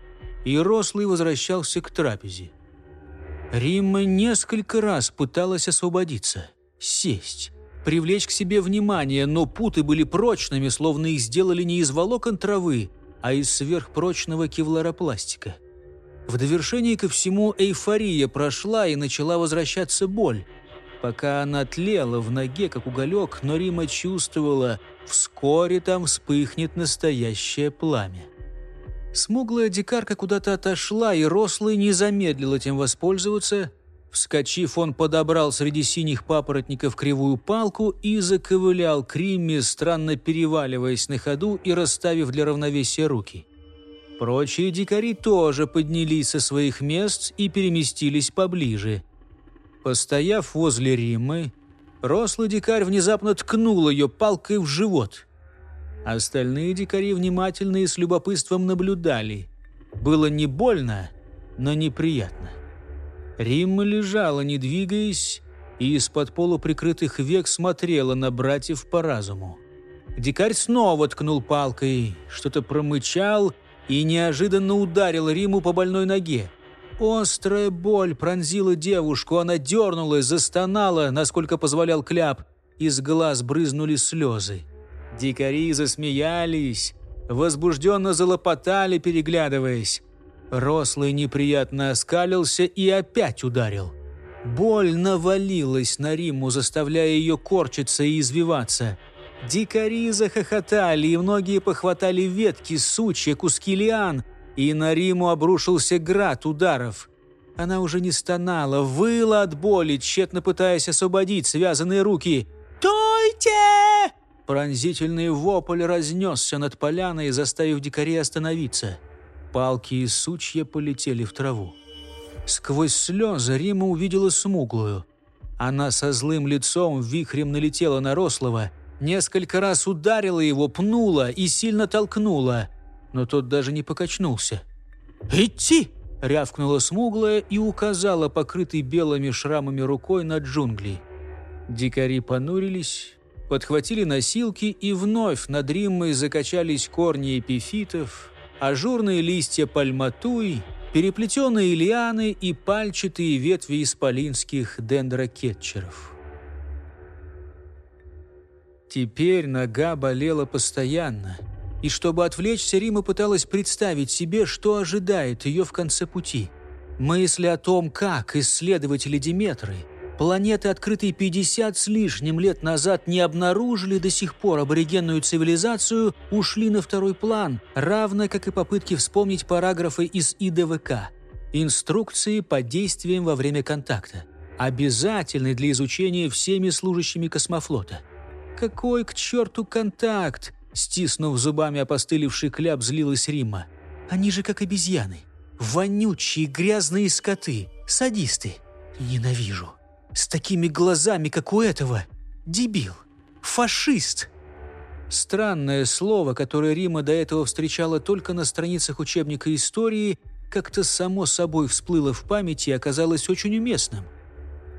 и рослый возвращался к трапезе. Римма несколько раз пыталась освободиться, сесть, привлечь к себе внимание, но путы были прочными, словно их сделали не из волокон травы, а из сверхпрочного кевларопластика. В довершении ко всему эйфория прошла и начала возвращаться боль. Пока она тлела в ноге, как уголек, но Рима чувствовала, вскоре там вспыхнет настоящее пламя. Смуглая дикарка куда-то отошла, и рослый не замедлил этим воспользоваться. Вскочив, он подобрал среди синих папоротников кривую палку и заковылял к Римме, странно переваливаясь на ходу и расставив для равновесия руки. Прочие дикари тоже поднялись со своих мест и переместились поближе. Постояв возле Риммы, рослый дикарь внезапно ткнул ее палкой в живот. Остальные дикари внимательно и с любопытством наблюдали. Было не больно, но неприятно. Римма лежала, не двигаясь, и из-под полуприкрытых век смотрела на братьев по разуму. Дикарь снова ткнул палкой, что-то промычал — и неожиданно ударил Риму по больной ноге. Острая боль пронзила девушку, она дернулась, застонала, насколько позволял кляп. Из глаз брызнули слезы. Дикари засмеялись, возбужденно залопотали, переглядываясь. Рослый неприятно оскалился и опять ударил. Боль навалилась на Риму, заставляя ее корчиться и извиваться – Дикари захохотали, и многие похватали ветки, сучья, куски лиан, и на Риму обрушился град ударов. Она уже не стонала, выла от боли, тщетно пытаясь освободить связанные руки. «Тойте!» Пронзительный вопль разнесся над поляной, заставив дикарей остановиться. Палки и сучья полетели в траву. Сквозь слезы Рима увидела смуглую. Она со злым лицом вихрем налетела на рослого – Несколько раз ударила его, пнула и сильно толкнула, но тот даже не покачнулся. «Идти!» — рявкнула смуглая и указала покрытой белыми шрамами рукой на джунгли. Дикари понурились, подхватили носилки и вновь над Риммой закачались корни эпифитов, ажурные листья пальматуй, переплетенные лианы и пальчатые ветви исполинских дендрокетчеров. Теперь нога болела постоянно. И чтобы отвлечься, Рима пыталась представить себе, что ожидает ее в конце пути. Мысли о том, как исследователи Диметры, планеты, открытые 50 с лишним лет назад, не обнаружили до сих пор аборигенную цивилизацию, ушли на второй план, равно как и попытки вспомнить параграфы из ИДВК. Инструкции по действиям во время контакта. Обязательны для изучения всеми служащими космофлота – «Какой к черту контакт?» Стиснув зубами опостылевший кляп, злилась Римма. «Они же как обезьяны. Вонючие грязные скоты. Садисты. Ненавижу. С такими глазами, как у этого. Дебил. Фашист». Странное слово, которое Рима до этого встречала только на страницах учебника истории, как-то само собой всплыло в памяти и оказалось очень уместным.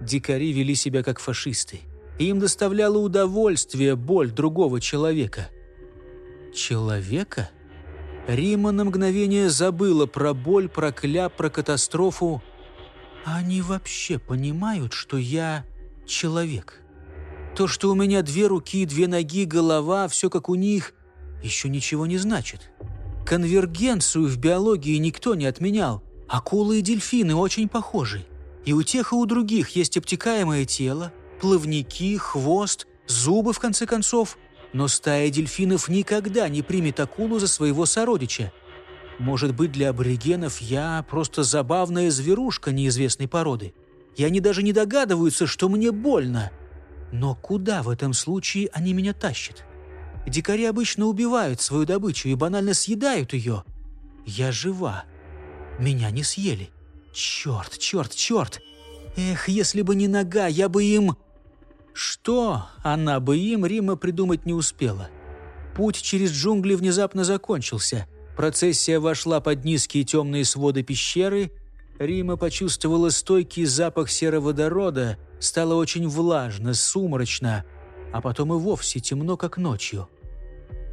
Дикари вели себя как фашисты им доставляло удовольствие боль другого человека. Человека? Рима на мгновение забыла про боль, про кляп, про катастрофу. Они вообще понимают, что я человек. То, что у меня две руки, две ноги, голова, все как у них, еще ничего не значит. Конвергенцию в биологии никто не отменял. Акулы и дельфины очень похожи. И у тех, и у других есть обтекаемое тело, плавники, хвост, зубы, в конце концов. Но стая дельфинов никогда не примет акулу за своего сородича. Может быть, для аборигенов я просто забавная зверушка неизвестной породы. И они даже не догадываются, что мне больно. Но куда в этом случае они меня тащат? Дикари обычно убивают свою добычу и банально съедают ее. Я жива. Меня не съели. Черт, черт, черт. Эх, если бы не нога, я бы им... Что она бы им, Рима, придумать не успела. Путь через джунгли внезапно закончился. Процессия вошла под низкие темные своды пещеры. Рима почувствовала стойкий запах сероводорода, стало очень влажно, сумрачно, а потом и вовсе темно, как ночью.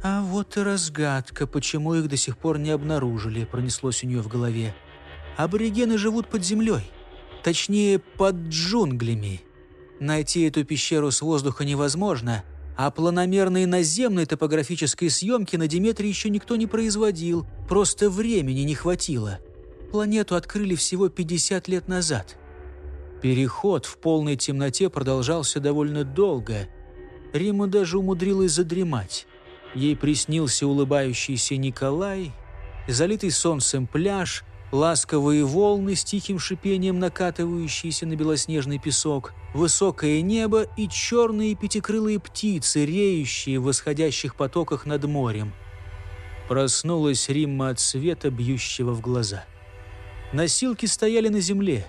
«А вот и разгадка, почему их до сих пор не обнаружили», — пронеслось у нее в голове. «Аборигены живут под землей, точнее, под джунглями. Найти эту пещеру с воздуха невозможно, а планомерной наземной топографической съемки на Диметре еще никто не производил, просто времени не хватило. Планету открыли всего 50 лет назад». Переход в полной темноте продолжался довольно долго. Рима даже умудрилась задремать. Ей приснился улыбающийся Николай, залитый солнцем пляж, ласковые волны с тихим шипением накатывающиеся на белоснежный песок, высокое небо и черные пятикрылые птицы, реющие в восходящих потоках над морем. Проснулась Римма от света, бьющего в глаза. Носилки стояли на земле.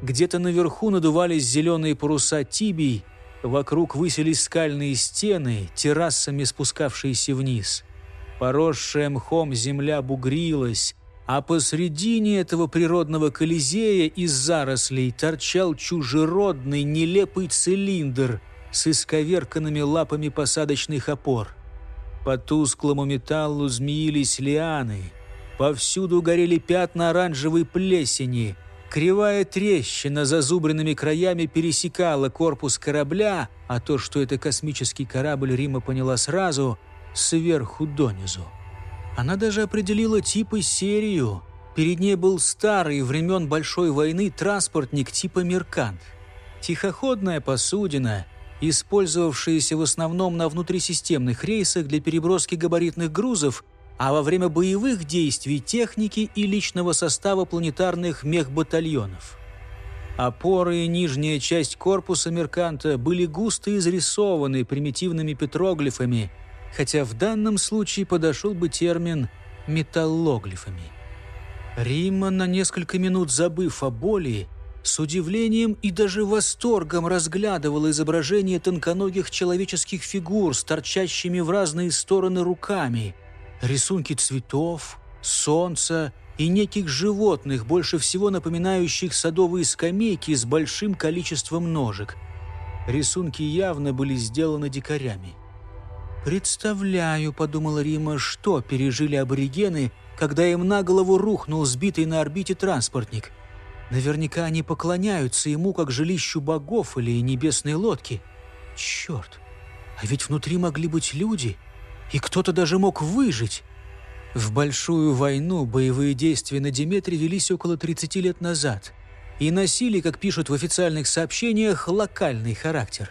Где-то наверху надувались зеленые паруса тибий, Вокруг высились скальные стены, террасами спускавшиеся вниз. Поросшая мхом земля бугрилась, а посредине этого природного колизея из зарослей торчал чужеродный нелепый цилиндр с исковерканными лапами посадочных опор. По тусклому металлу змеились лианы, повсюду горели пятна оранжевой плесени – Кривая трещина зазубренными краями пересекала корпус корабля, а то, что это космический корабль, Рима поняла сразу, сверху донизу. Она даже определила тип и серию. Перед ней был старый времен Большой войны транспортник типа «Меркант». Тихоходная посудина, использовавшаяся в основном на внутрисистемных рейсах для переброски габаритных грузов – а во время боевых действий техники и личного состава планетарных мехбатальонов. Опоры и нижняя часть корпуса Мерканта были густо изрисованы примитивными петроглифами, хотя в данном случае подошел бы термин «металлоглифами». Римма, на несколько минут забыв о боли, с удивлением и даже восторгом разглядывала изображение тонконогих человеческих фигур с торчащими в разные стороны руками – рисунки цветов, солнца и неких животных, больше всего напоминающих садовые скамейки с большим количеством ножек. Рисунки явно были сделаны дикарями. «Представляю», — подумала Рима, — «что пережили аборигены, когда им на голову рухнул сбитый на орбите транспортник. Наверняка они поклоняются ему как жилищу богов или небесной лодки. Черт, а ведь внутри могли быть люди» и кто-то даже мог выжить. В Большую войну боевые действия на Диметре велись около 30 лет назад и носили, как пишут в официальных сообщениях, локальный характер.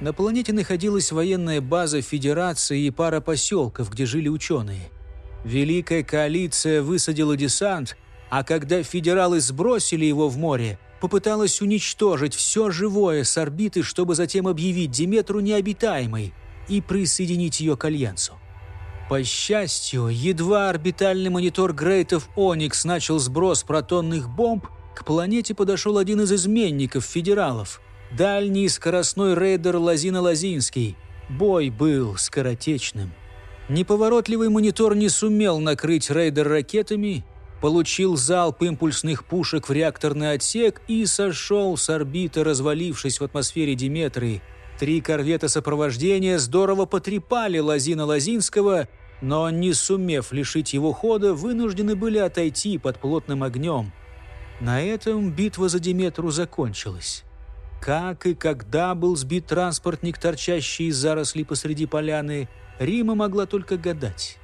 На планете находилась военная база Федерации и пара поселков, где жили ученые. Великая коалиция высадила десант, а когда федералы сбросили его в море, попыталась уничтожить все живое с орбиты, чтобы затем объявить Диметру необитаемой – и присоединить ее к Альянсу. По счастью, едва орбитальный монитор Грейтов Оникс начал сброс протонных бомб, к планете подошел один из изменников федералов – дальний скоростной рейдер Лазина-Лазинский. Бой был скоротечным. Неповоротливый монитор не сумел накрыть рейдер ракетами, получил залп импульсных пушек в реакторный отсек и сошел с орбиты, развалившись в атмосфере Диметрии – Три корвета сопровождения здорово потрепали Лазина Лазинского, но, не сумев лишить его хода, вынуждены были отойти под плотным огнем. На этом битва за Диметру закончилась. Как и когда был сбит транспортник, торчащий из зарослей посреди поляны, Рима могла только гадать.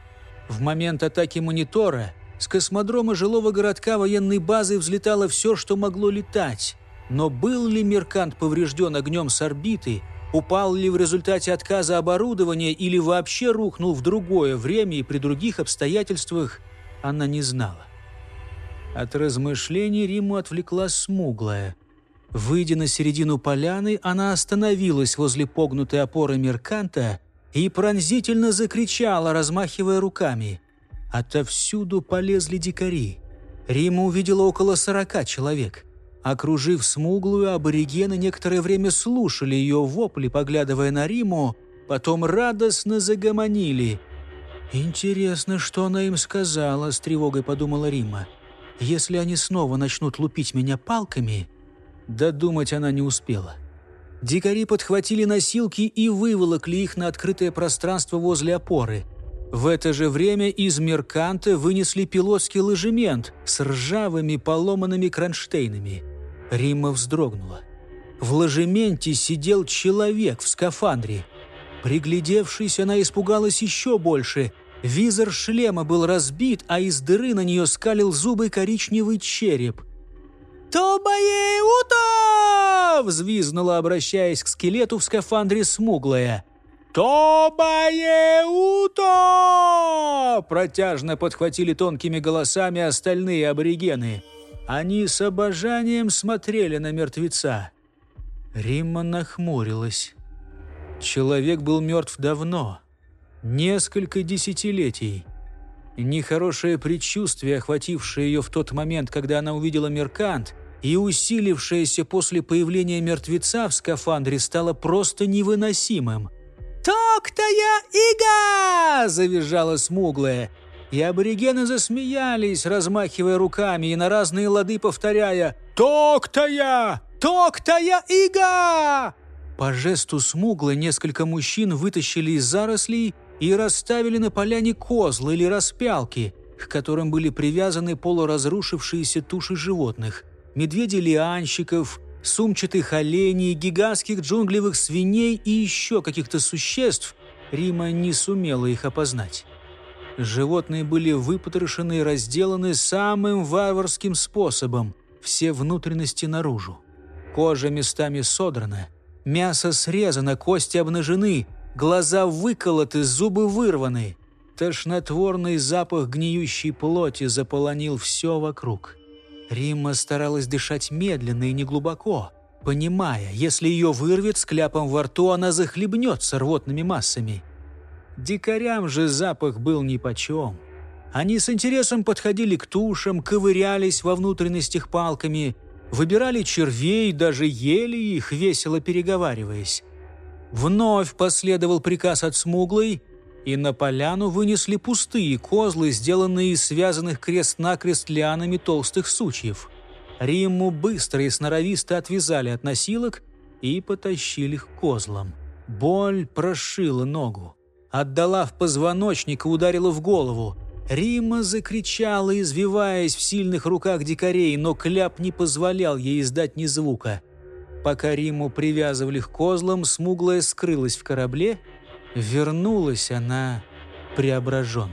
В момент атаки монитора с космодрома жилого городка военной базы взлетало все, что могло летать. Но был ли Меркант поврежден огнем с орбиты – упал ли в результате отказа оборудования или вообще рухнул в другое время и при других обстоятельствах, она не знала. От размышлений Риму отвлекла смуглая. Выйдя на середину поляны, она остановилась возле погнутой опоры Мерканта и пронзительно закричала, размахивая руками. Отовсюду полезли дикари. Рима увидела около сорока человек. Окружив смуглую, аборигены некоторое время слушали ее вопли, поглядывая на Риму, потом радостно загомонили. «Интересно, что она им сказала», — с тревогой подумала Рима. «Если они снова начнут лупить меня палками...» Додумать она не успела. Дикари подхватили носилки и выволокли их на открытое пространство возле опоры. В это же время из Мерканта вынесли пилотский ложемент с ржавыми поломанными кронштейнами – Римма вздрогнула. В ложементе сидел человек в скафандре. Приглядевшись, она испугалась еще больше. Визор шлема был разбит, а из дыры на нее скалил зубы коричневый череп. «Тобаеуто!» — взвизгнула, обращаясь к скелету в скафандре смуглая. «Тобаеуто!» — протяжно подхватили тонкими голосами остальные аборигены. Они с обожанием смотрели на мертвеца. Римма нахмурилась. Человек был мертв давно, несколько десятилетий. Нехорошее предчувствие, охватившее ее в тот момент, когда она увидела Меркант, и усилившееся после появления мертвеца в скафандре, стало просто невыносимым. «Ток-то ига!» – завизжала смуглая – и аборигены засмеялись, размахивая руками и на разные лады повторяя «Токтая! Токтая ига!» По жесту смугло несколько мужчин вытащили из зарослей и расставили на поляне козлы или распялки, к которым были привязаны полуразрушившиеся туши животных, медведей-лианщиков, сумчатых оленей, гигантских джунглевых свиней и еще каких-то существ, Рима не сумела их опознать. Животные были выпотрошены и разделаны самым варварским способом, все внутренности наружу. Кожа местами содрана, мясо срезано, кости обнажены, глаза выколоты, зубы вырваны. Тошнотворный запах гниющей плоти заполонил все вокруг. Римма старалась дышать медленно и неглубоко, понимая, если ее вырвет с кляпом во рту, она захлебнется рвотными массами – Дикарям же запах был нипочем. Они с интересом подходили к тушам, ковырялись во внутренностях палками, выбирали червей, даже ели их, весело переговариваясь. Вновь последовал приказ от смуглой, и на поляну вынесли пустые козлы, сделанные из связанных крест-накрест лианами толстых сучьев. Римму быстро и сноровисто отвязали от носилок и потащили к козлам. Боль прошила ногу отдала в позвоночник и ударила в голову. Рима закричала, извиваясь в сильных руках дикарей, но кляп не позволял ей издать ни звука. Пока Риму привязывали к козлам, смуглая скрылась в корабле, вернулась она преображенной.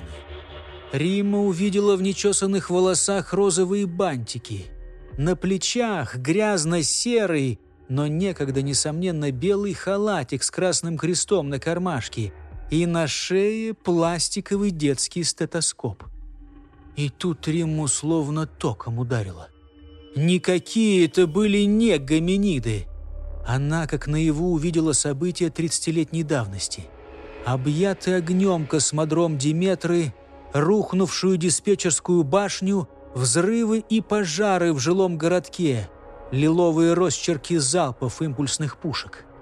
Рима увидела в нечесанных волосах розовые бантики. На плечах грязно-серый, но некогда, несомненно, белый халатик с красным крестом на кармашке – и на шее пластиковый детский стетоскоп. И тут Римму словно током ударило. Никакие это были не гоминиды. Она, как наяву, увидела события тридцатилетней давности. Объятый огнем космодром Диметры, рухнувшую диспетчерскую башню, взрывы и пожары в жилом городке, лиловые росчерки залпов импульсных пушек –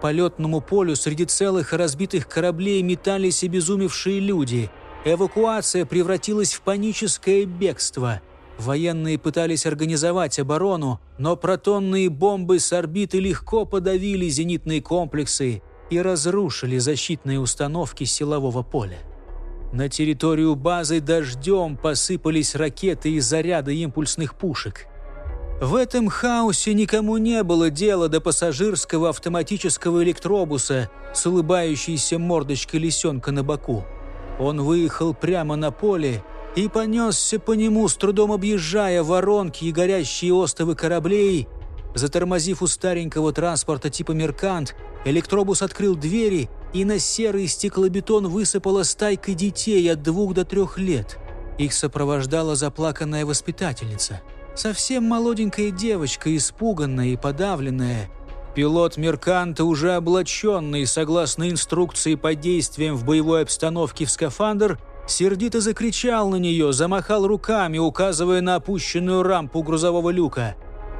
полетному полю среди целых разбитых кораблей метались обезумевшие люди. Эвакуация превратилась в паническое бегство. Военные пытались организовать оборону, но протонные бомбы с орбиты легко подавили зенитные комплексы и разрушили защитные установки силового поля. На территорию базы дождем посыпались ракеты и заряды импульсных пушек. В этом хаосе никому не было дела до пассажирского автоматического электробуса с улыбающейся мордочкой лисенка на боку. Он выехал прямо на поле и понесся по нему, с трудом объезжая воронки и горящие остовы кораблей. Затормозив у старенького транспорта типа «Меркант», электробус открыл двери, и на серый стеклобетон высыпала стайка детей от двух до трех лет. Их сопровождала заплаканная воспитательница – Совсем молоденькая девочка, испуганная и подавленная. Пилот Мерканта, уже облаченный, согласно инструкции по действиям в боевой обстановке в скафандр, сердито закричал на нее, замахал руками, указывая на опущенную рампу грузового люка.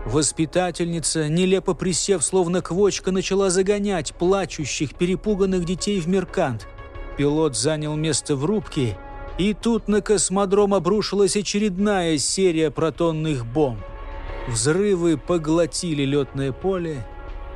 Воспитательница, нелепо присев, словно квочка, начала загонять плачущих, перепуганных детей в меркант. Пилот занял место в рубке, и тут на космодром обрушилась очередная серия протонных бомб. Взрывы поглотили летное поле.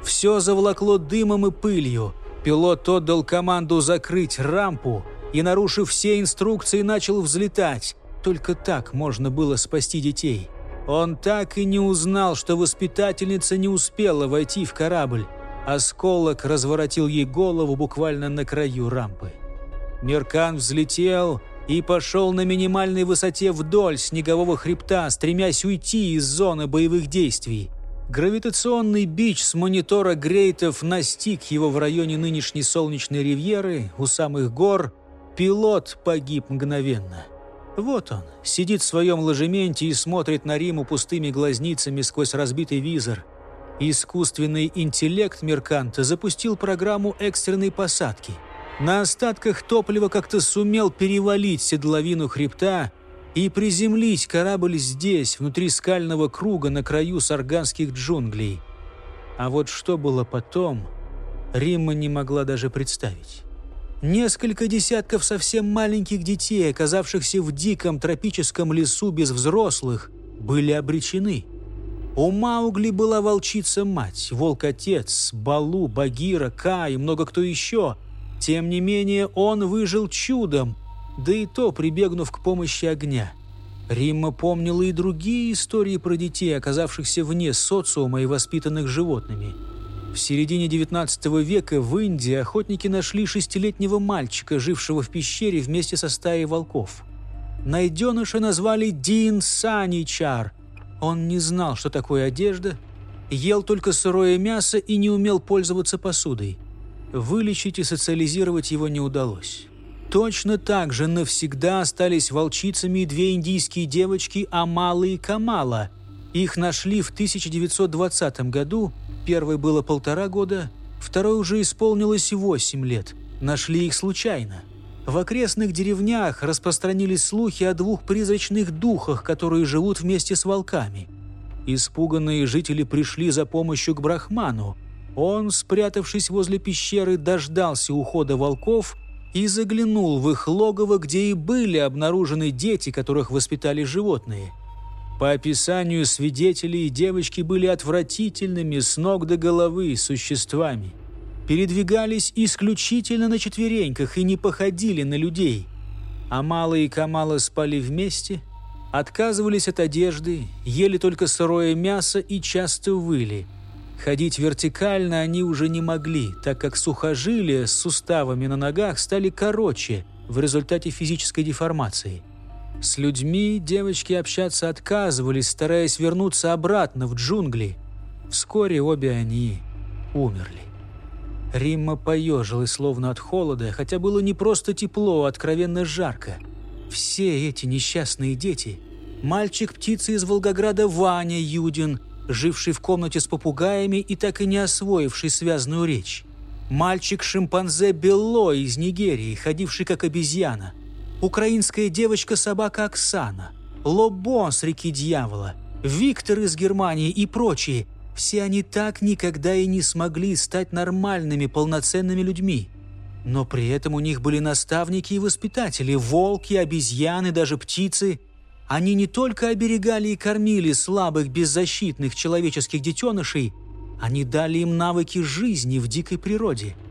Все заволокло дымом и пылью. Пилот отдал команду закрыть рампу и, нарушив все инструкции, начал взлетать. Только так можно было спасти детей. Он так и не узнал, что воспитательница не успела войти в корабль. Осколок разворотил ей голову буквально на краю рампы. Меркан взлетел и пошел на минимальной высоте вдоль снегового хребта, стремясь уйти из зоны боевых действий. Гравитационный бич с монитора Грейтов настиг его в районе нынешней солнечной ривьеры, у самых гор. Пилот погиб мгновенно. Вот он, сидит в своем ложементе и смотрит на Риму пустыми глазницами сквозь разбитый визор. Искусственный интеллект Мерканта запустил программу экстренной посадки. На остатках топлива как-то сумел перевалить седловину хребта и приземлить корабль здесь, внутри скального круга на краю сарганских джунглей. А вот что было потом, Римма не могла даже представить. Несколько десятков совсем маленьких детей, оказавшихся в диком тропическом лесу без взрослых, были обречены. У Маугли была волчица-мать, волк-отец, Балу, Багира, Ка и много кто еще. Тем не менее, он выжил чудом, да и то прибегнув к помощи огня. Римма помнила и другие истории про детей, оказавшихся вне социума и воспитанных животными – в середине XIX века в Индии охотники нашли шестилетнего мальчика, жившего в пещере вместе со стаей волков. Найденыша назвали Дин Саничар. Он не знал, что такое одежда, ел только сырое мясо и не умел пользоваться посудой. Вылечить и социализировать его не удалось. Точно так же навсегда остались волчицами две индийские девочки Амала и Камала. Их нашли в 1920 году – Первой было полтора года, второй уже исполнилось восемь лет. Нашли их случайно. В окрестных деревнях распространились слухи о двух призрачных духах, которые живут вместе с волками. Испуганные жители пришли за помощью к Брахману. Он, спрятавшись возле пещеры, дождался ухода волков и заглянул в их логово, где и были обнаружены дети, которых воспитали животные – по описанию свидетелей, девочки были отвратительными с ног до головы существами. Передвигались исключительно на четвереньках и не походили на людей. Амала и Камала спали вместе, отказывались от одежды, ели только сырое мясо и часто выли. Ходить вертикально они уже не могли, так как сухожилия с суставами на ногах стали короче в результате физической деформации – с людьми девочки общаться отказывались, стараясь вернуться обратно в джунгли. Вскоре обе они умерли. Римма поежилась словно от холода, хотя было не просто тепло, а откровенно жарко. Все эти несчастные дети. Мальчик-птица из Волгограда Ваня Юдин, живший в комнате с попугаями и так и не освоивший связную речь. Мальчик-шимпанзе Белло из Нигерии, ходивший как обезьяна – украинская девочка-собака Оксана, Лобон с реки Дьявола, Виктор из Германии и прочие. Все они так никогда и не смогли стать нормальными, полноценными людьми. Но при этом у них были наставники и воспитатели, волки, обезьяны, даже птицы. Они не только оберегали и кормили слабых, беззащитных человеческих детенышей, они дали им навыки жизни в дикой природе –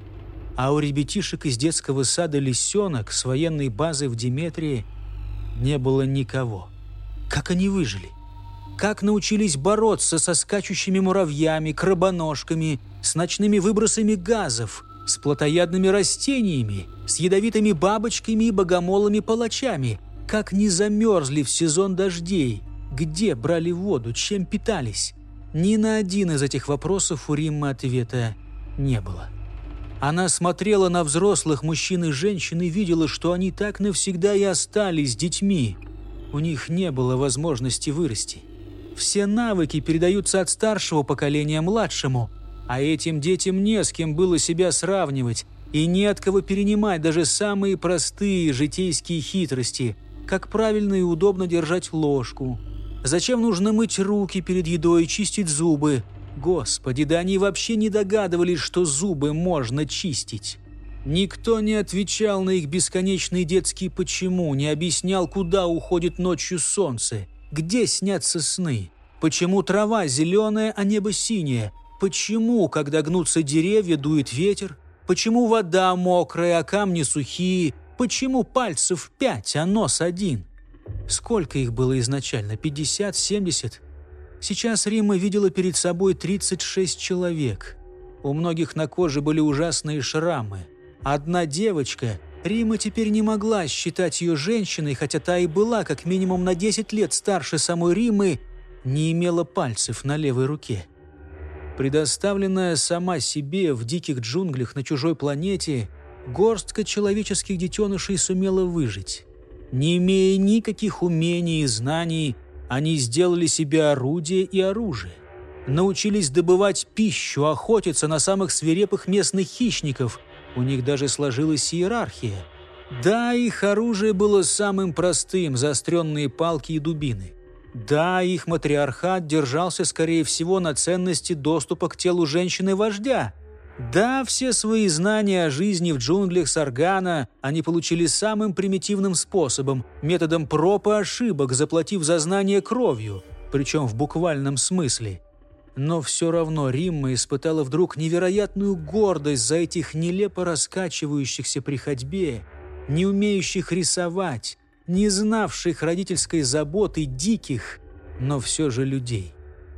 а у ребятишек из детского сада «Лисенок» с военной базы в Диметрии не было никого. Как они выжили? Как научились бороться со скачущими муравьями, крабоножками, с ночными выбросами газов, с плотоядными растениями, с ядовитыми бабочками и богомолами-палачами? Как не замерзли в сезон дождей? Где брали воду? Чем питались? Ни на один из этих вопросов у Риммы ответа не было. Она смотрела на взрослых мужчин и женщин и видела, что они так навсегда и остались детьми. У них не было возможности вырасти. Все навыки передаются от старшего поколения младшему, а этим детям не с кем было себя сравнивать и не от кого перенимать даже самые простые житейские хитрости, как правильно и удобно держать ложку, Зачем нужно мыть руки перед едой и чистить зубы? Господи, да они вообще не догадывались, что зубы можно чистить. Никто не отвечал на их бесконечные детские «почему», не объяснял, куда уходит ночью солнце, где снятся сны, почему трава зеленая, а небо синее, почему, когда гнутся деревья, дует ветер, почему вода мокрая, а камни сухие, почему пальцев пять, а нос один. Сколько их было изначально? 50, 70? Сейчас Римма видела перед собой 36 человек. У многих на коже были ужасные шрамы – Одна девочка, Рима теперь не могла считать ее женщиной, хотя та и была как минимум на 10 лет старше самой Римы, не имела пальцев на левой руке. Предоставленная сама себе в диких джунглях на чужой планете, горстка человеческих детенышей сумела выжить. Не имея никаких умений и знаний, они сделали себе орудие и оружие. Научились добывать пищу, охотиться на самых свирепых местных хищников – у них даже сложилась иерархия. Да, их оружие было самым простым – заостренные палки и дубины. Да, их матриархат держался, скорее всего, на ценности доступа к телу женщины-вождя. Да, все свои знания о жизни в джунглях Саргана они получили самым примитивным способом – методом проб и ошибок, заплатив за знания кровью, причем в буквальном смысле – но все равно Римма испытала вдруг невероятную гордость за этих нелепо раскачивающихся при ходьбе, не умеющих рисовать, не знавших родительской заботы диких, но все же людей.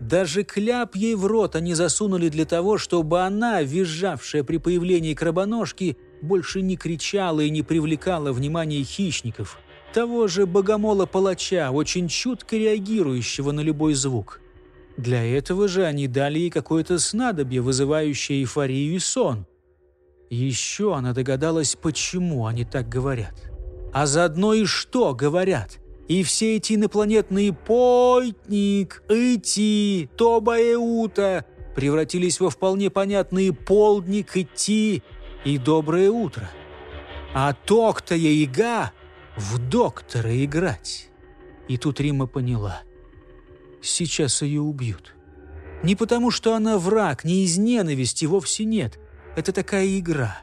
Даже кляп ей в рот они засунули для того, чтобы она, визжавшая при появлении крабоножки, больше не кричала и не привлекала внимания хищников, того же богомола-палача, очень чутко реагирующего на любой звук – для этого же они дали ей какое-то снадобье, вызывающее эйфорию и сон. Еще она догадалась, почему они так говорят. А заодно и что говорят. И все эти инопланетные «пойтник», «идти», «тобаеута» превратились во вполне понятные «полдник», «идти» и «доброе утро». А «токта-я яга» в доктора играть. И тут Рима поняла – сейчас ее убьют. Не потому, что она враг, не из ненависти, вовсе нет. Это такая игра.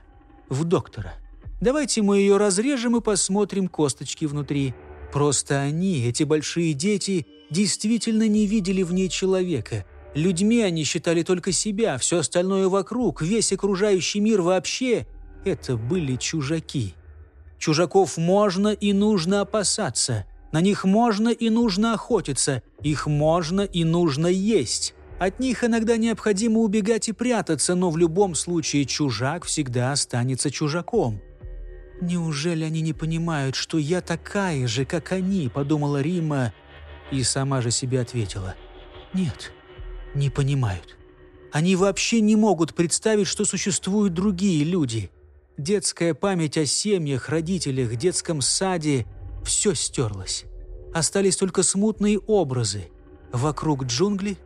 В доктора. Давайте мы ее разрежем и посмотрим косточки внутри. Просто они, эти большие дети, действительно не видели в ней человека. Людьми они считали только себя, все остальное вокруг, весь окружающий мир вообще – это были чужаки. Чужаков можно и нужно опасаться. На них можно и нужно охотиться, их можно и нужно есть. От них иногда необходимо убегать и прятаться, но в любом случае чужак всегда останется чужаком. «Неужели они не понимают, что я такая же, как они?» – подумала Рима и сама же себе ответила. «Нет, не понимают. Они вообще не могут представить, что существуют другие люди. Детская память о семьях, родителях, детском саде – все стерлось. Остались только смутные образы. Вокруг джунгли,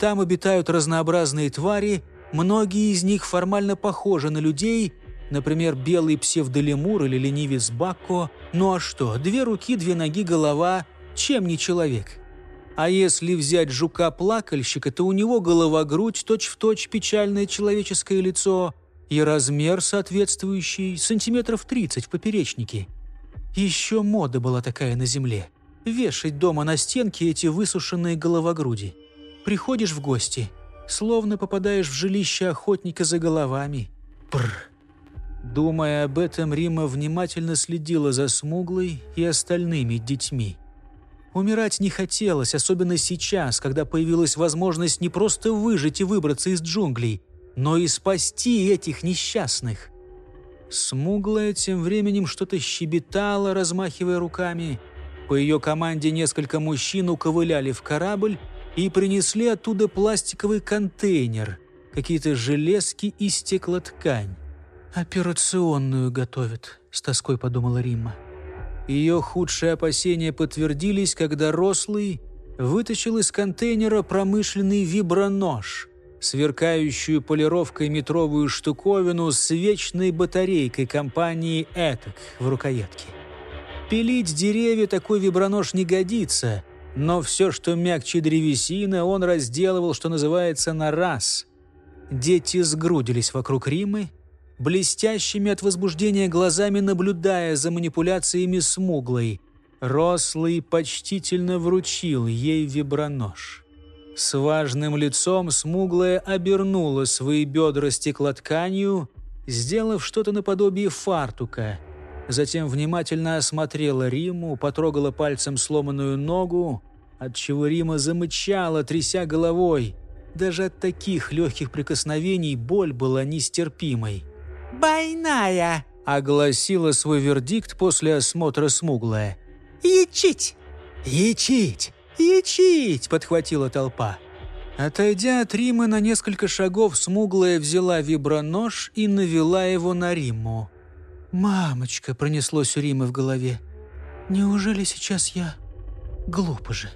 там обитают разнообразные твари, многие из них формально похожи на людей, например, белый псевдолемур или ленивец Бакко. Ну а что, две руки, две ноги, голова, чем не человек? А если взять жука-плакальщика, то у него голова-грудь, точь-в-точь печальное человеческое лицо и размер соответствующий, сантиметров 30 в поперечнике. Еще мода была такая на земле. Вешать дома на стенке эти высушенные головогруди. Приходишь в гости, словно попадаешь в жилище охотника за головами. Пр. Думая об этом, Рима внимательно следила за Смуглой и остальными детьми. Умирать не хотелось, особенно сейчас, когда появилась возможность не просто выжить и выбраться из джунглей, но и спасти этих несчастных. Смуглая тем временем что-то щебетала, размахивая руками. По ее команде несколько мужчин уковыляли в корабль и принесли оттуда пластиковый контейнер, какие-то железки и стеклоткань. «Операционную готовят», — с тоской подумала Римма. Ее худшие опасения подтвердились, когда рослый вытащил из контейнера промышленный вибронож — сверкающую полировкой метровую штуковину с вечной батарейкой компании «Этак» в рукоятке. Пилить деревья такой вибронож не годится, но все, что мягче древесины, он разделывал, что называется, на раз. Дети сгрудились вокруг Римы, блестящими от возбуждения глазами наблюдая за манипуляциями смуглой. Рослый почтительно вручил ей вибронож. С важным лицом смуглая обернула свои бедра стеклотканью, сделав что-то наподобие фартука. Затем внимательно осмотрела Риму, потрогала пальцем сломанную ногу, отчего Рима замычала, тряся головой. Даже от таких легких прикосновений боль была нестерпимой. «Больная!» – огласила свой вердикт после осмотра смуглая. «Ячить!» «Ячить! Ячить!» – подхватила толпа. Отойдя от Римы на несколько шагов, смуглая взяла вибронож и навела его на Риму. «Мамочка!» – пронеслось у Римы в голове. «Неужели сейчас я...» «Глупо же!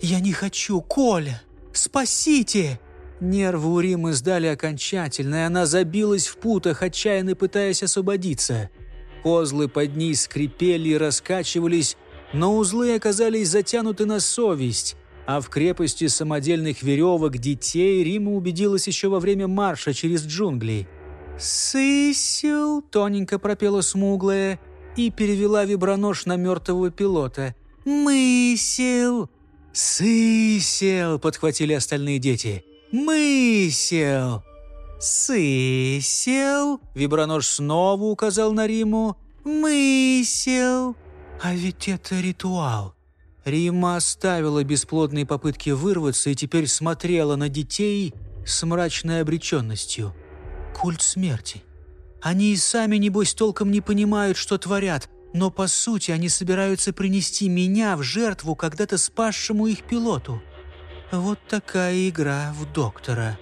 Я не хочу! Коля! Спасите!» Нервы у Римы сдали окончательно, и она забилась в путах, отчаянно пытаясь освободиться. Козлы под ней скрипели и раскачивались, но узлы оказались затянуты на совесть, а в крепости самодельных веревок детей Рима убедилась еще во время марша через джунгли. «Сысел!» – тоненько пропела смуглая и перевела вибронож на мертвого пилота. «Мысел!» «Сысел!» – подхватили остальные дети. «Мысел!» «Сысел!» – вибронож снова указал на Риму. «Мысел!» «А ведь это ритуал!» Рима оставила бесплодные попытки вырваться и теперь смотрела на детей с мрачной обреченностью. Культ смерти. Они и сами, небось, толком не понимают, что творят, но, по сути, они собираются принести меня в жертву когда-то спасшему их пилоту. Вот такая игра в доктора.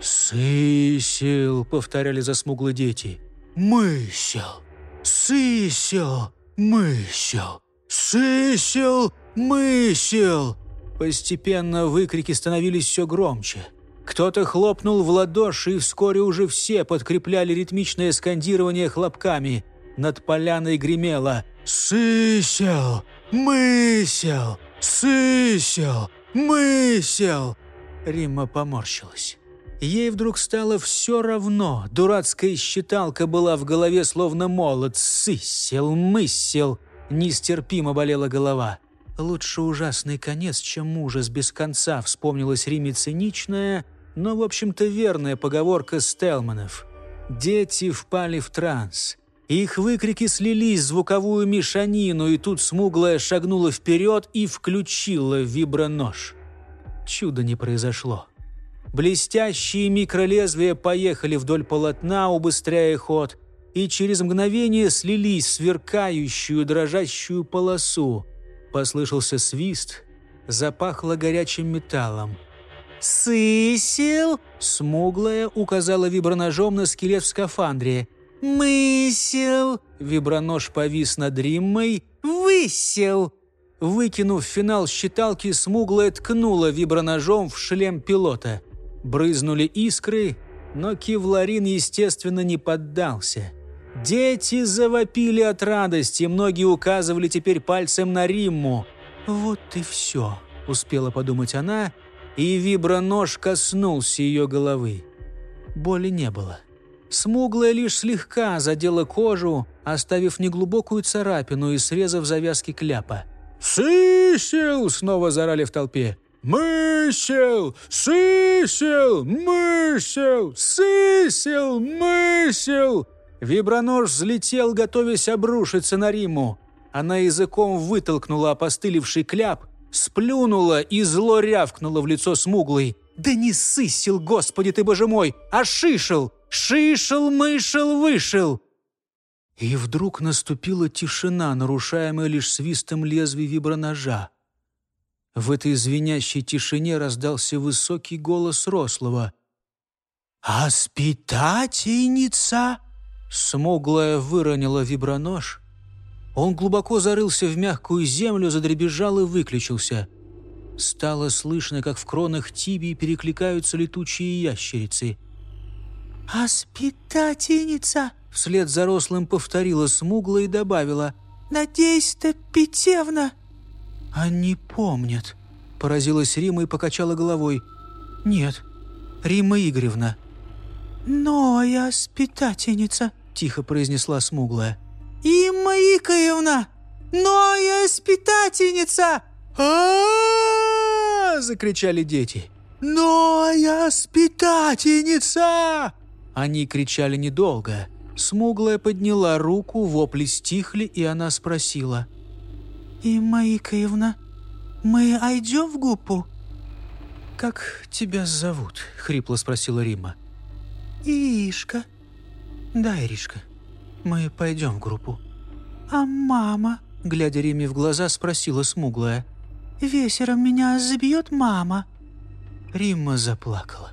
«Сысел», — повторяли засмуглые дети. «Мысел! Сысел! Мысел! Сысел! Мысел!» Постепенно выкрики становились все громче. Кто-то хлопнул в ладоши, и вскоре уже все подкрепляли ритмичное скандирование хлопками. Над поляной гремело «Сысел! Мысел! Сысел! Мысел!» Римма поморщилась. Ей вдруг стало все равно. Дурацкая считалка была в голове словно молот. Сысел, мысел. Нестерпимо болела голова. Лучше ужасный конец, чем ужас без конца, вспомнилась Риме циничная, но, в общем-то, верная поговорка Стелманов. Дети впали в транс. Их выкрики слились в звуковую мешанину, и тут смуглая шагнула вперед и включила вибронож. Чудо не произошло. Блестящие микролезвия поехали вдоль полотна, убыстряя ход, и через мгновение слились в сверкающую дрожащую полосу. Послышался свист, запахло горячим металлом. «Сысел!» – смуглая указала виброножом на скелет в скафандре. «Мысел!» – вибронож повис над Риммой. «Высел!» Выкинув финал считалки, смуглая ткнула виброножом в шлем пилота. Брызнули искры, но кевларин, естественно, не поддался. Дети завопили от радости, многие указывали теперь пальцем на Римму. «Вот и все», — успела подумать она, и вибронож коснулся ее головы. Боли не было. Смуглая лишь слегка задела кожу, оставив неглубокую царапину и срезав завязки кляпа. «Сысел!» — снова зарали в толпе. «Мысел! Сысел! Мысел! Сысел! Мысел!» Вибронож взлетел, готовясь обрушиться на Риму. Она языком вытолкнула опостылевший кляп, сплюнула и зло рявкнула в лицо смуглой. «Да не сысел, господи ты, боже мой, а шишел! Шишел, мышел, вышел!» И вдруг наступила тишина, нарушаемая лишь свистом лезвий виброножа. В этой звенящей тишине раздался высокий голос Рослова. «Аспитательница!» Смуглая выронила вибронож. Он глубоко зарылся в мягкую землю, задребезжал и выключился. Стало слышно, как в кронах тибии перекликаются летучие ящерицы. «Аспитательница!» Вслед за рослым повторила смугло и добавила. «Надеюсь-то, Питевна!» «Они помнят», – поразилась Рима и покачала головой. «Нет, Рима Игоревна». «Но я спитательница», – тихо произнесла смуглая. «Имма Иковна! Но я спитательница!» А закричали дети. «Но я спитательница!» Они кричали недолго. Смуглая подняла руку, вопли стихли, и она спросила. «Имма Иковна, мы айдем в гуппу?» «Как тебя зовут?» — хрипло спросила Рима. «Иришка». «Да, Иришка, мы пойдем в группу». «А мама?» — глядя Риме в глаза, спросила смуглая. «Вечером меня забьет мама». Римма заплакала.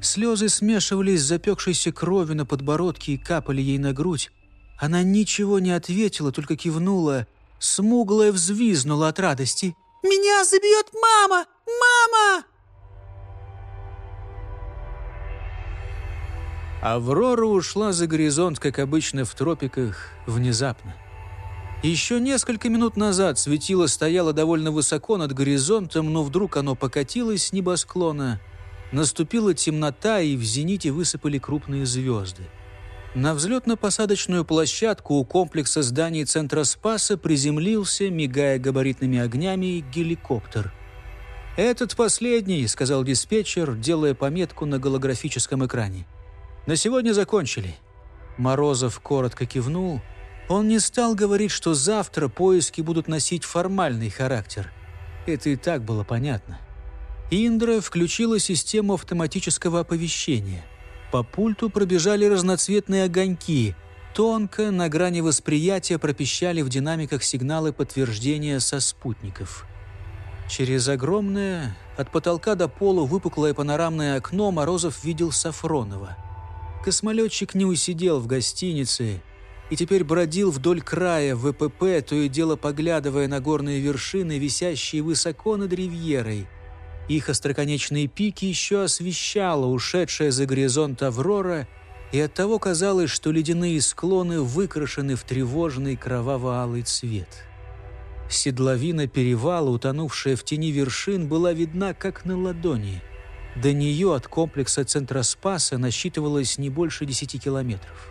Слезы смешивались с запекшейся кровью на подбородке и капали ей на грудь. Она ничего не ответила, только кивнула. Смуглая взвизнула от радости. «Меня забьет мама! Мама!» Аврора ушла за горизонт, как обычно в тропиках, внезапно. Еще несколько минут назад светило стояло довольно высоко над горизонтом, но вдруг оно покатилось с небосклона – Наступила темнота, и в зените высыпали крупные звезды. На взлетно-посадочную площадку у комплекса зданий Центра Спаса приземлился, мигая габаритными огнями, геликоптер. «Этот последний», — сказал диспетчер, делая пометку на голографическом экране. «На сегодня закончили». Морозов коротко кивнул. Он не стал говорить, что завтра поиски будут носить формальный характер. Это и так было понятно. Индра включила систему автоматического оповещения. По пульту пробежали разноцветные огоньки. Тонко, на грани восприятия, пропищали в динамиках сигналы подтверждения со спутников. Через огромное, от потолка до пола выпуклое панорамное окно Морозов видел Сафронова. Космолетчик не усидел в гостинице и теперь бродил вдоль края ВПП, то и дело поглядывая на горные вершины, висящие высоко над ривьерой – их остроконечные пики еще освещала ушедшая за горизонт Аврора, и оттого казалось, что ледяные склоны выкрашены в тревожный кроваво-алый цвет. Седловина перевала, утонувшая в тени вершин, была видна как на ладони. До нее от комплекса Центроспаса насчитывалось не больше десяти километров.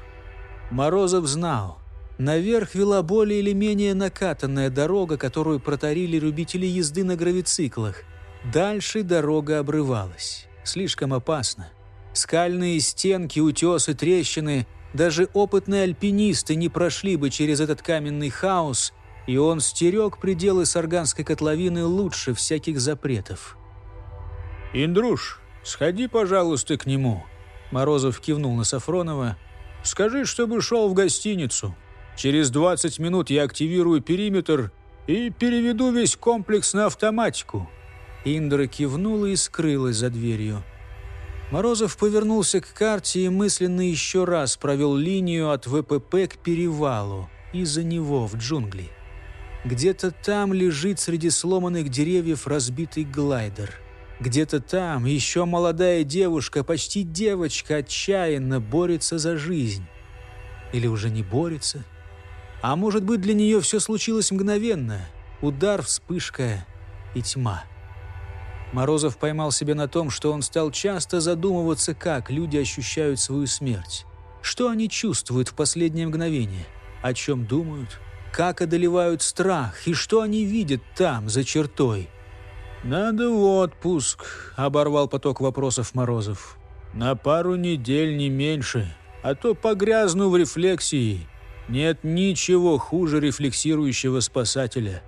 Морозов знал, наверх вела более или менее накатанная дорога, которую протарили любители езды на гравициклах – Дальше дорога обрывалась. Слишком опасно. Скальные стенки, утесы, трещины. Даже опытные альпинисты не прошли бы через этот каменный хаос, и он стерег пределы Сарганской котловины лучше всяких запретов. «Индруш, сходи, пожалуйста, к нему», — Морозов кивнул на Сафронова. «Скажи, чтобы шел в гостиницу. Через 20 минут я активирую периметр и переведу весь комплекс на автоматику. Индра кивнула и скрылась за дверью. Морозов повернулся к карте и мысленно еще раз провел линию от ВПП к перевалу и за него в джунгли. Где-то там лежит среди сломанных деревьев разбитый глайдер. Где-то там еще молодая девушка, почти девочка, отчаянно борется за жизнь. Или уже не борется? А может быть, для нее все случилось мгновенно? Удар, вспышка и тьма. Морозов поймал себя на том, что он стал часто задумываться, как люди ощущают свою смерть. Что они чувствуют в последнее мгновение? О чем думают? Как одолевают страх? И что они видят там, за чертой? «Надо в отпуск», — оборвал поток вопросов Морозов. «На пару недель, не меньше. А то погрязну в рефлексии. Нет ничего хуже рефлексирующего спасателя».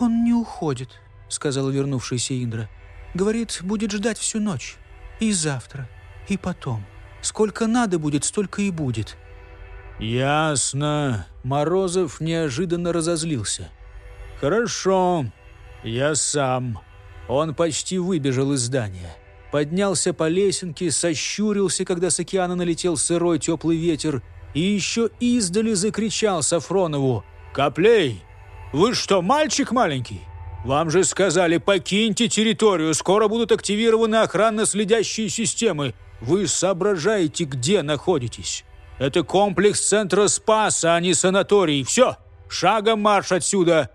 «Он не уходит», сказала вернувшаяся Индра. «Говорит, будет ждать всю ночь. И завтра, и потом. Сколько надо будет, столько и будет». «Ясно». Морозов неожиданно разозлился. «Хорошо, я сам». Он почти выбежал из здания. Поднялся по лесенке, сощурился, когда с океана налетел сырой теплый ветер, и еще издали закричал Сафронову. «Коплей, вы что, мальчик маленький? Вам же сказали, покиньте территорию, скоро будут активированы охранно-следящие системы. Вы соображаете, где находитесь. Это комплекс центра Спаса, а не санаторий. Все, шагом марш отсюда!»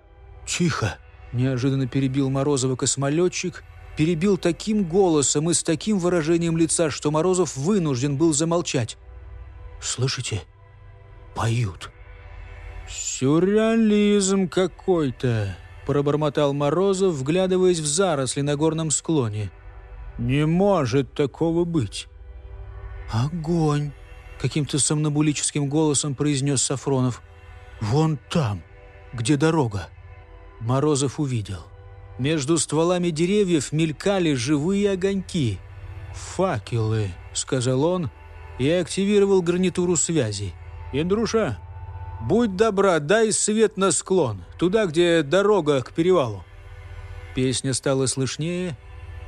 «Тихо!» Неожиданно перебил Морозова космолетчик, перебил таким голосом и с таким выражением лица, что Морозов вынужден был замолчать. «Слышите? Поют». «Сюрреализм какой-то», – пробормотал Морозов, вглядываясь в заросли на горном склоне. «Не может такого быть». «Огонь!» – каким-то сомнобулическим голосом произнес Сафронов. «Вон там, где дорога». Морозов увидел. Между стволами деревьев мелькали живые огоньки. «Факелы», — сказал он и активировал гарнитуру связи. «Индруша, будь добра, дай свет на склон, туда, где дорога к перевалу». Песня стала слышнее,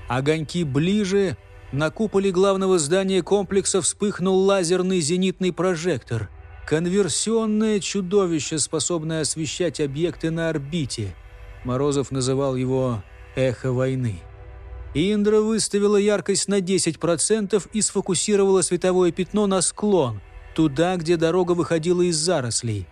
огоньки ближе, на куполе главного здания комплекса вспыхнул лазерный зенитный прожектор. Конверсионное чудовище, способное освещать объекты на орбите. Морозов называл его «эхо войны». Индра выставила яркость на 10% и сфокусировала световое пятно на склон, туда, где дорога выходила из зарослей.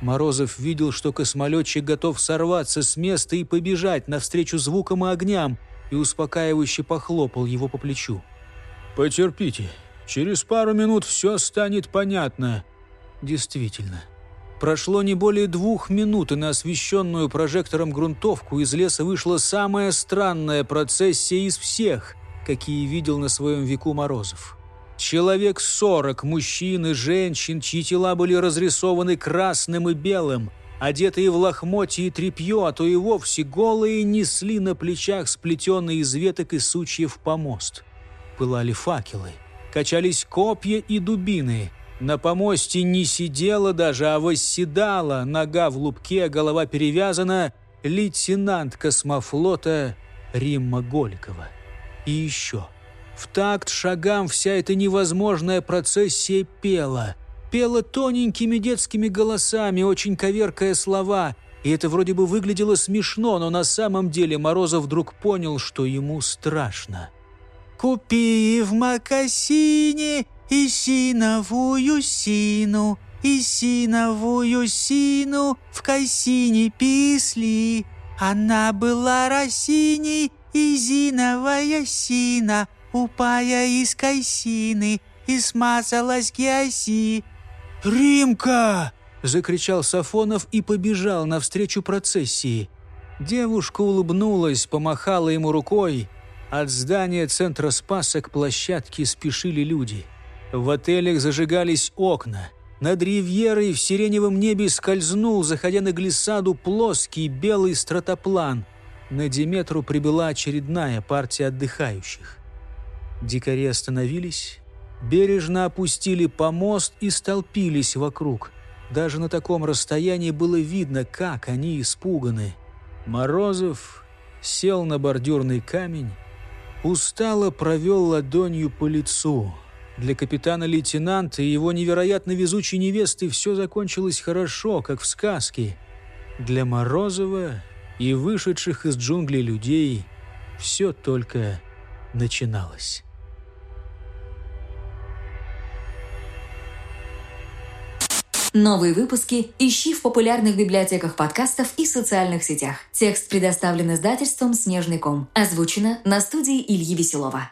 Морозов видел, что космолетчик готов сорваться с места и побежать навстречу звукам и огням, и успокаивающе похлопал его по плечу. «Потерпите, через пару минут все станет понятно». Действительно. Прошло не более двух минут, и на освещенную прожектором грунтовку из леса вышла самая странная процессия из всех, какие видел на своем веку Морозов. Человек сорок мужчин и женщин, чьи тела были разрисованы красным и белым, одетые в лохмотья и тряпье, а то и вовсе голые, несли на плечах сплетенные из веток и сучьев помост. Пылали факелы, качались копья и дубины. На помосте не сидела даже, а восседала, нога в лупке, голова перевязана, лейтенант космофлота Римма Голикова. И еще. В такт шагам вся эта невозможная процессия пела – пела тоненькими детскими голосами, очень коверкая слова. И это вроде бы выглядело смешно, но на самом деле Морозов вдруг понял, что ему страшно. «Купи в макасине и синовую сину, и синовую сину в косине писли. Она была росиней, и зиновая сина, упая из косины, и смазалась геоси. «Римка!» – закричал Сафонов и побежал навстречу процессии. Девушка улыбнулась, помахала ему рукой. От здания центра Спаса к площадке спешили люди. В отелях зажигались окна. Над ривьерой в сиреневом небе скользнул, заходя на глиссаду, плоский белый стратоплан. На Диметру прибыла очередная партия отдыхающих. Дикари остановились, бережно опустили помост и столпились вокруг. Даже на таком расстоянии было видно, как они испуганы. Морозов сел на бордюрный камень, устало провел ладонью по лицу. Для капитана-лейтенанта и его невероятно везучей невесты все закончилось хорошо, как в сказке. Для Морозова и вышедших из джунглей людей все только начиналось. Новые выпуски ищи в популярных библиотеках подкастов и социальных сетях. Текст предоставлен издательством «Снежный ком». Озвучено на студии Ильи Веселова.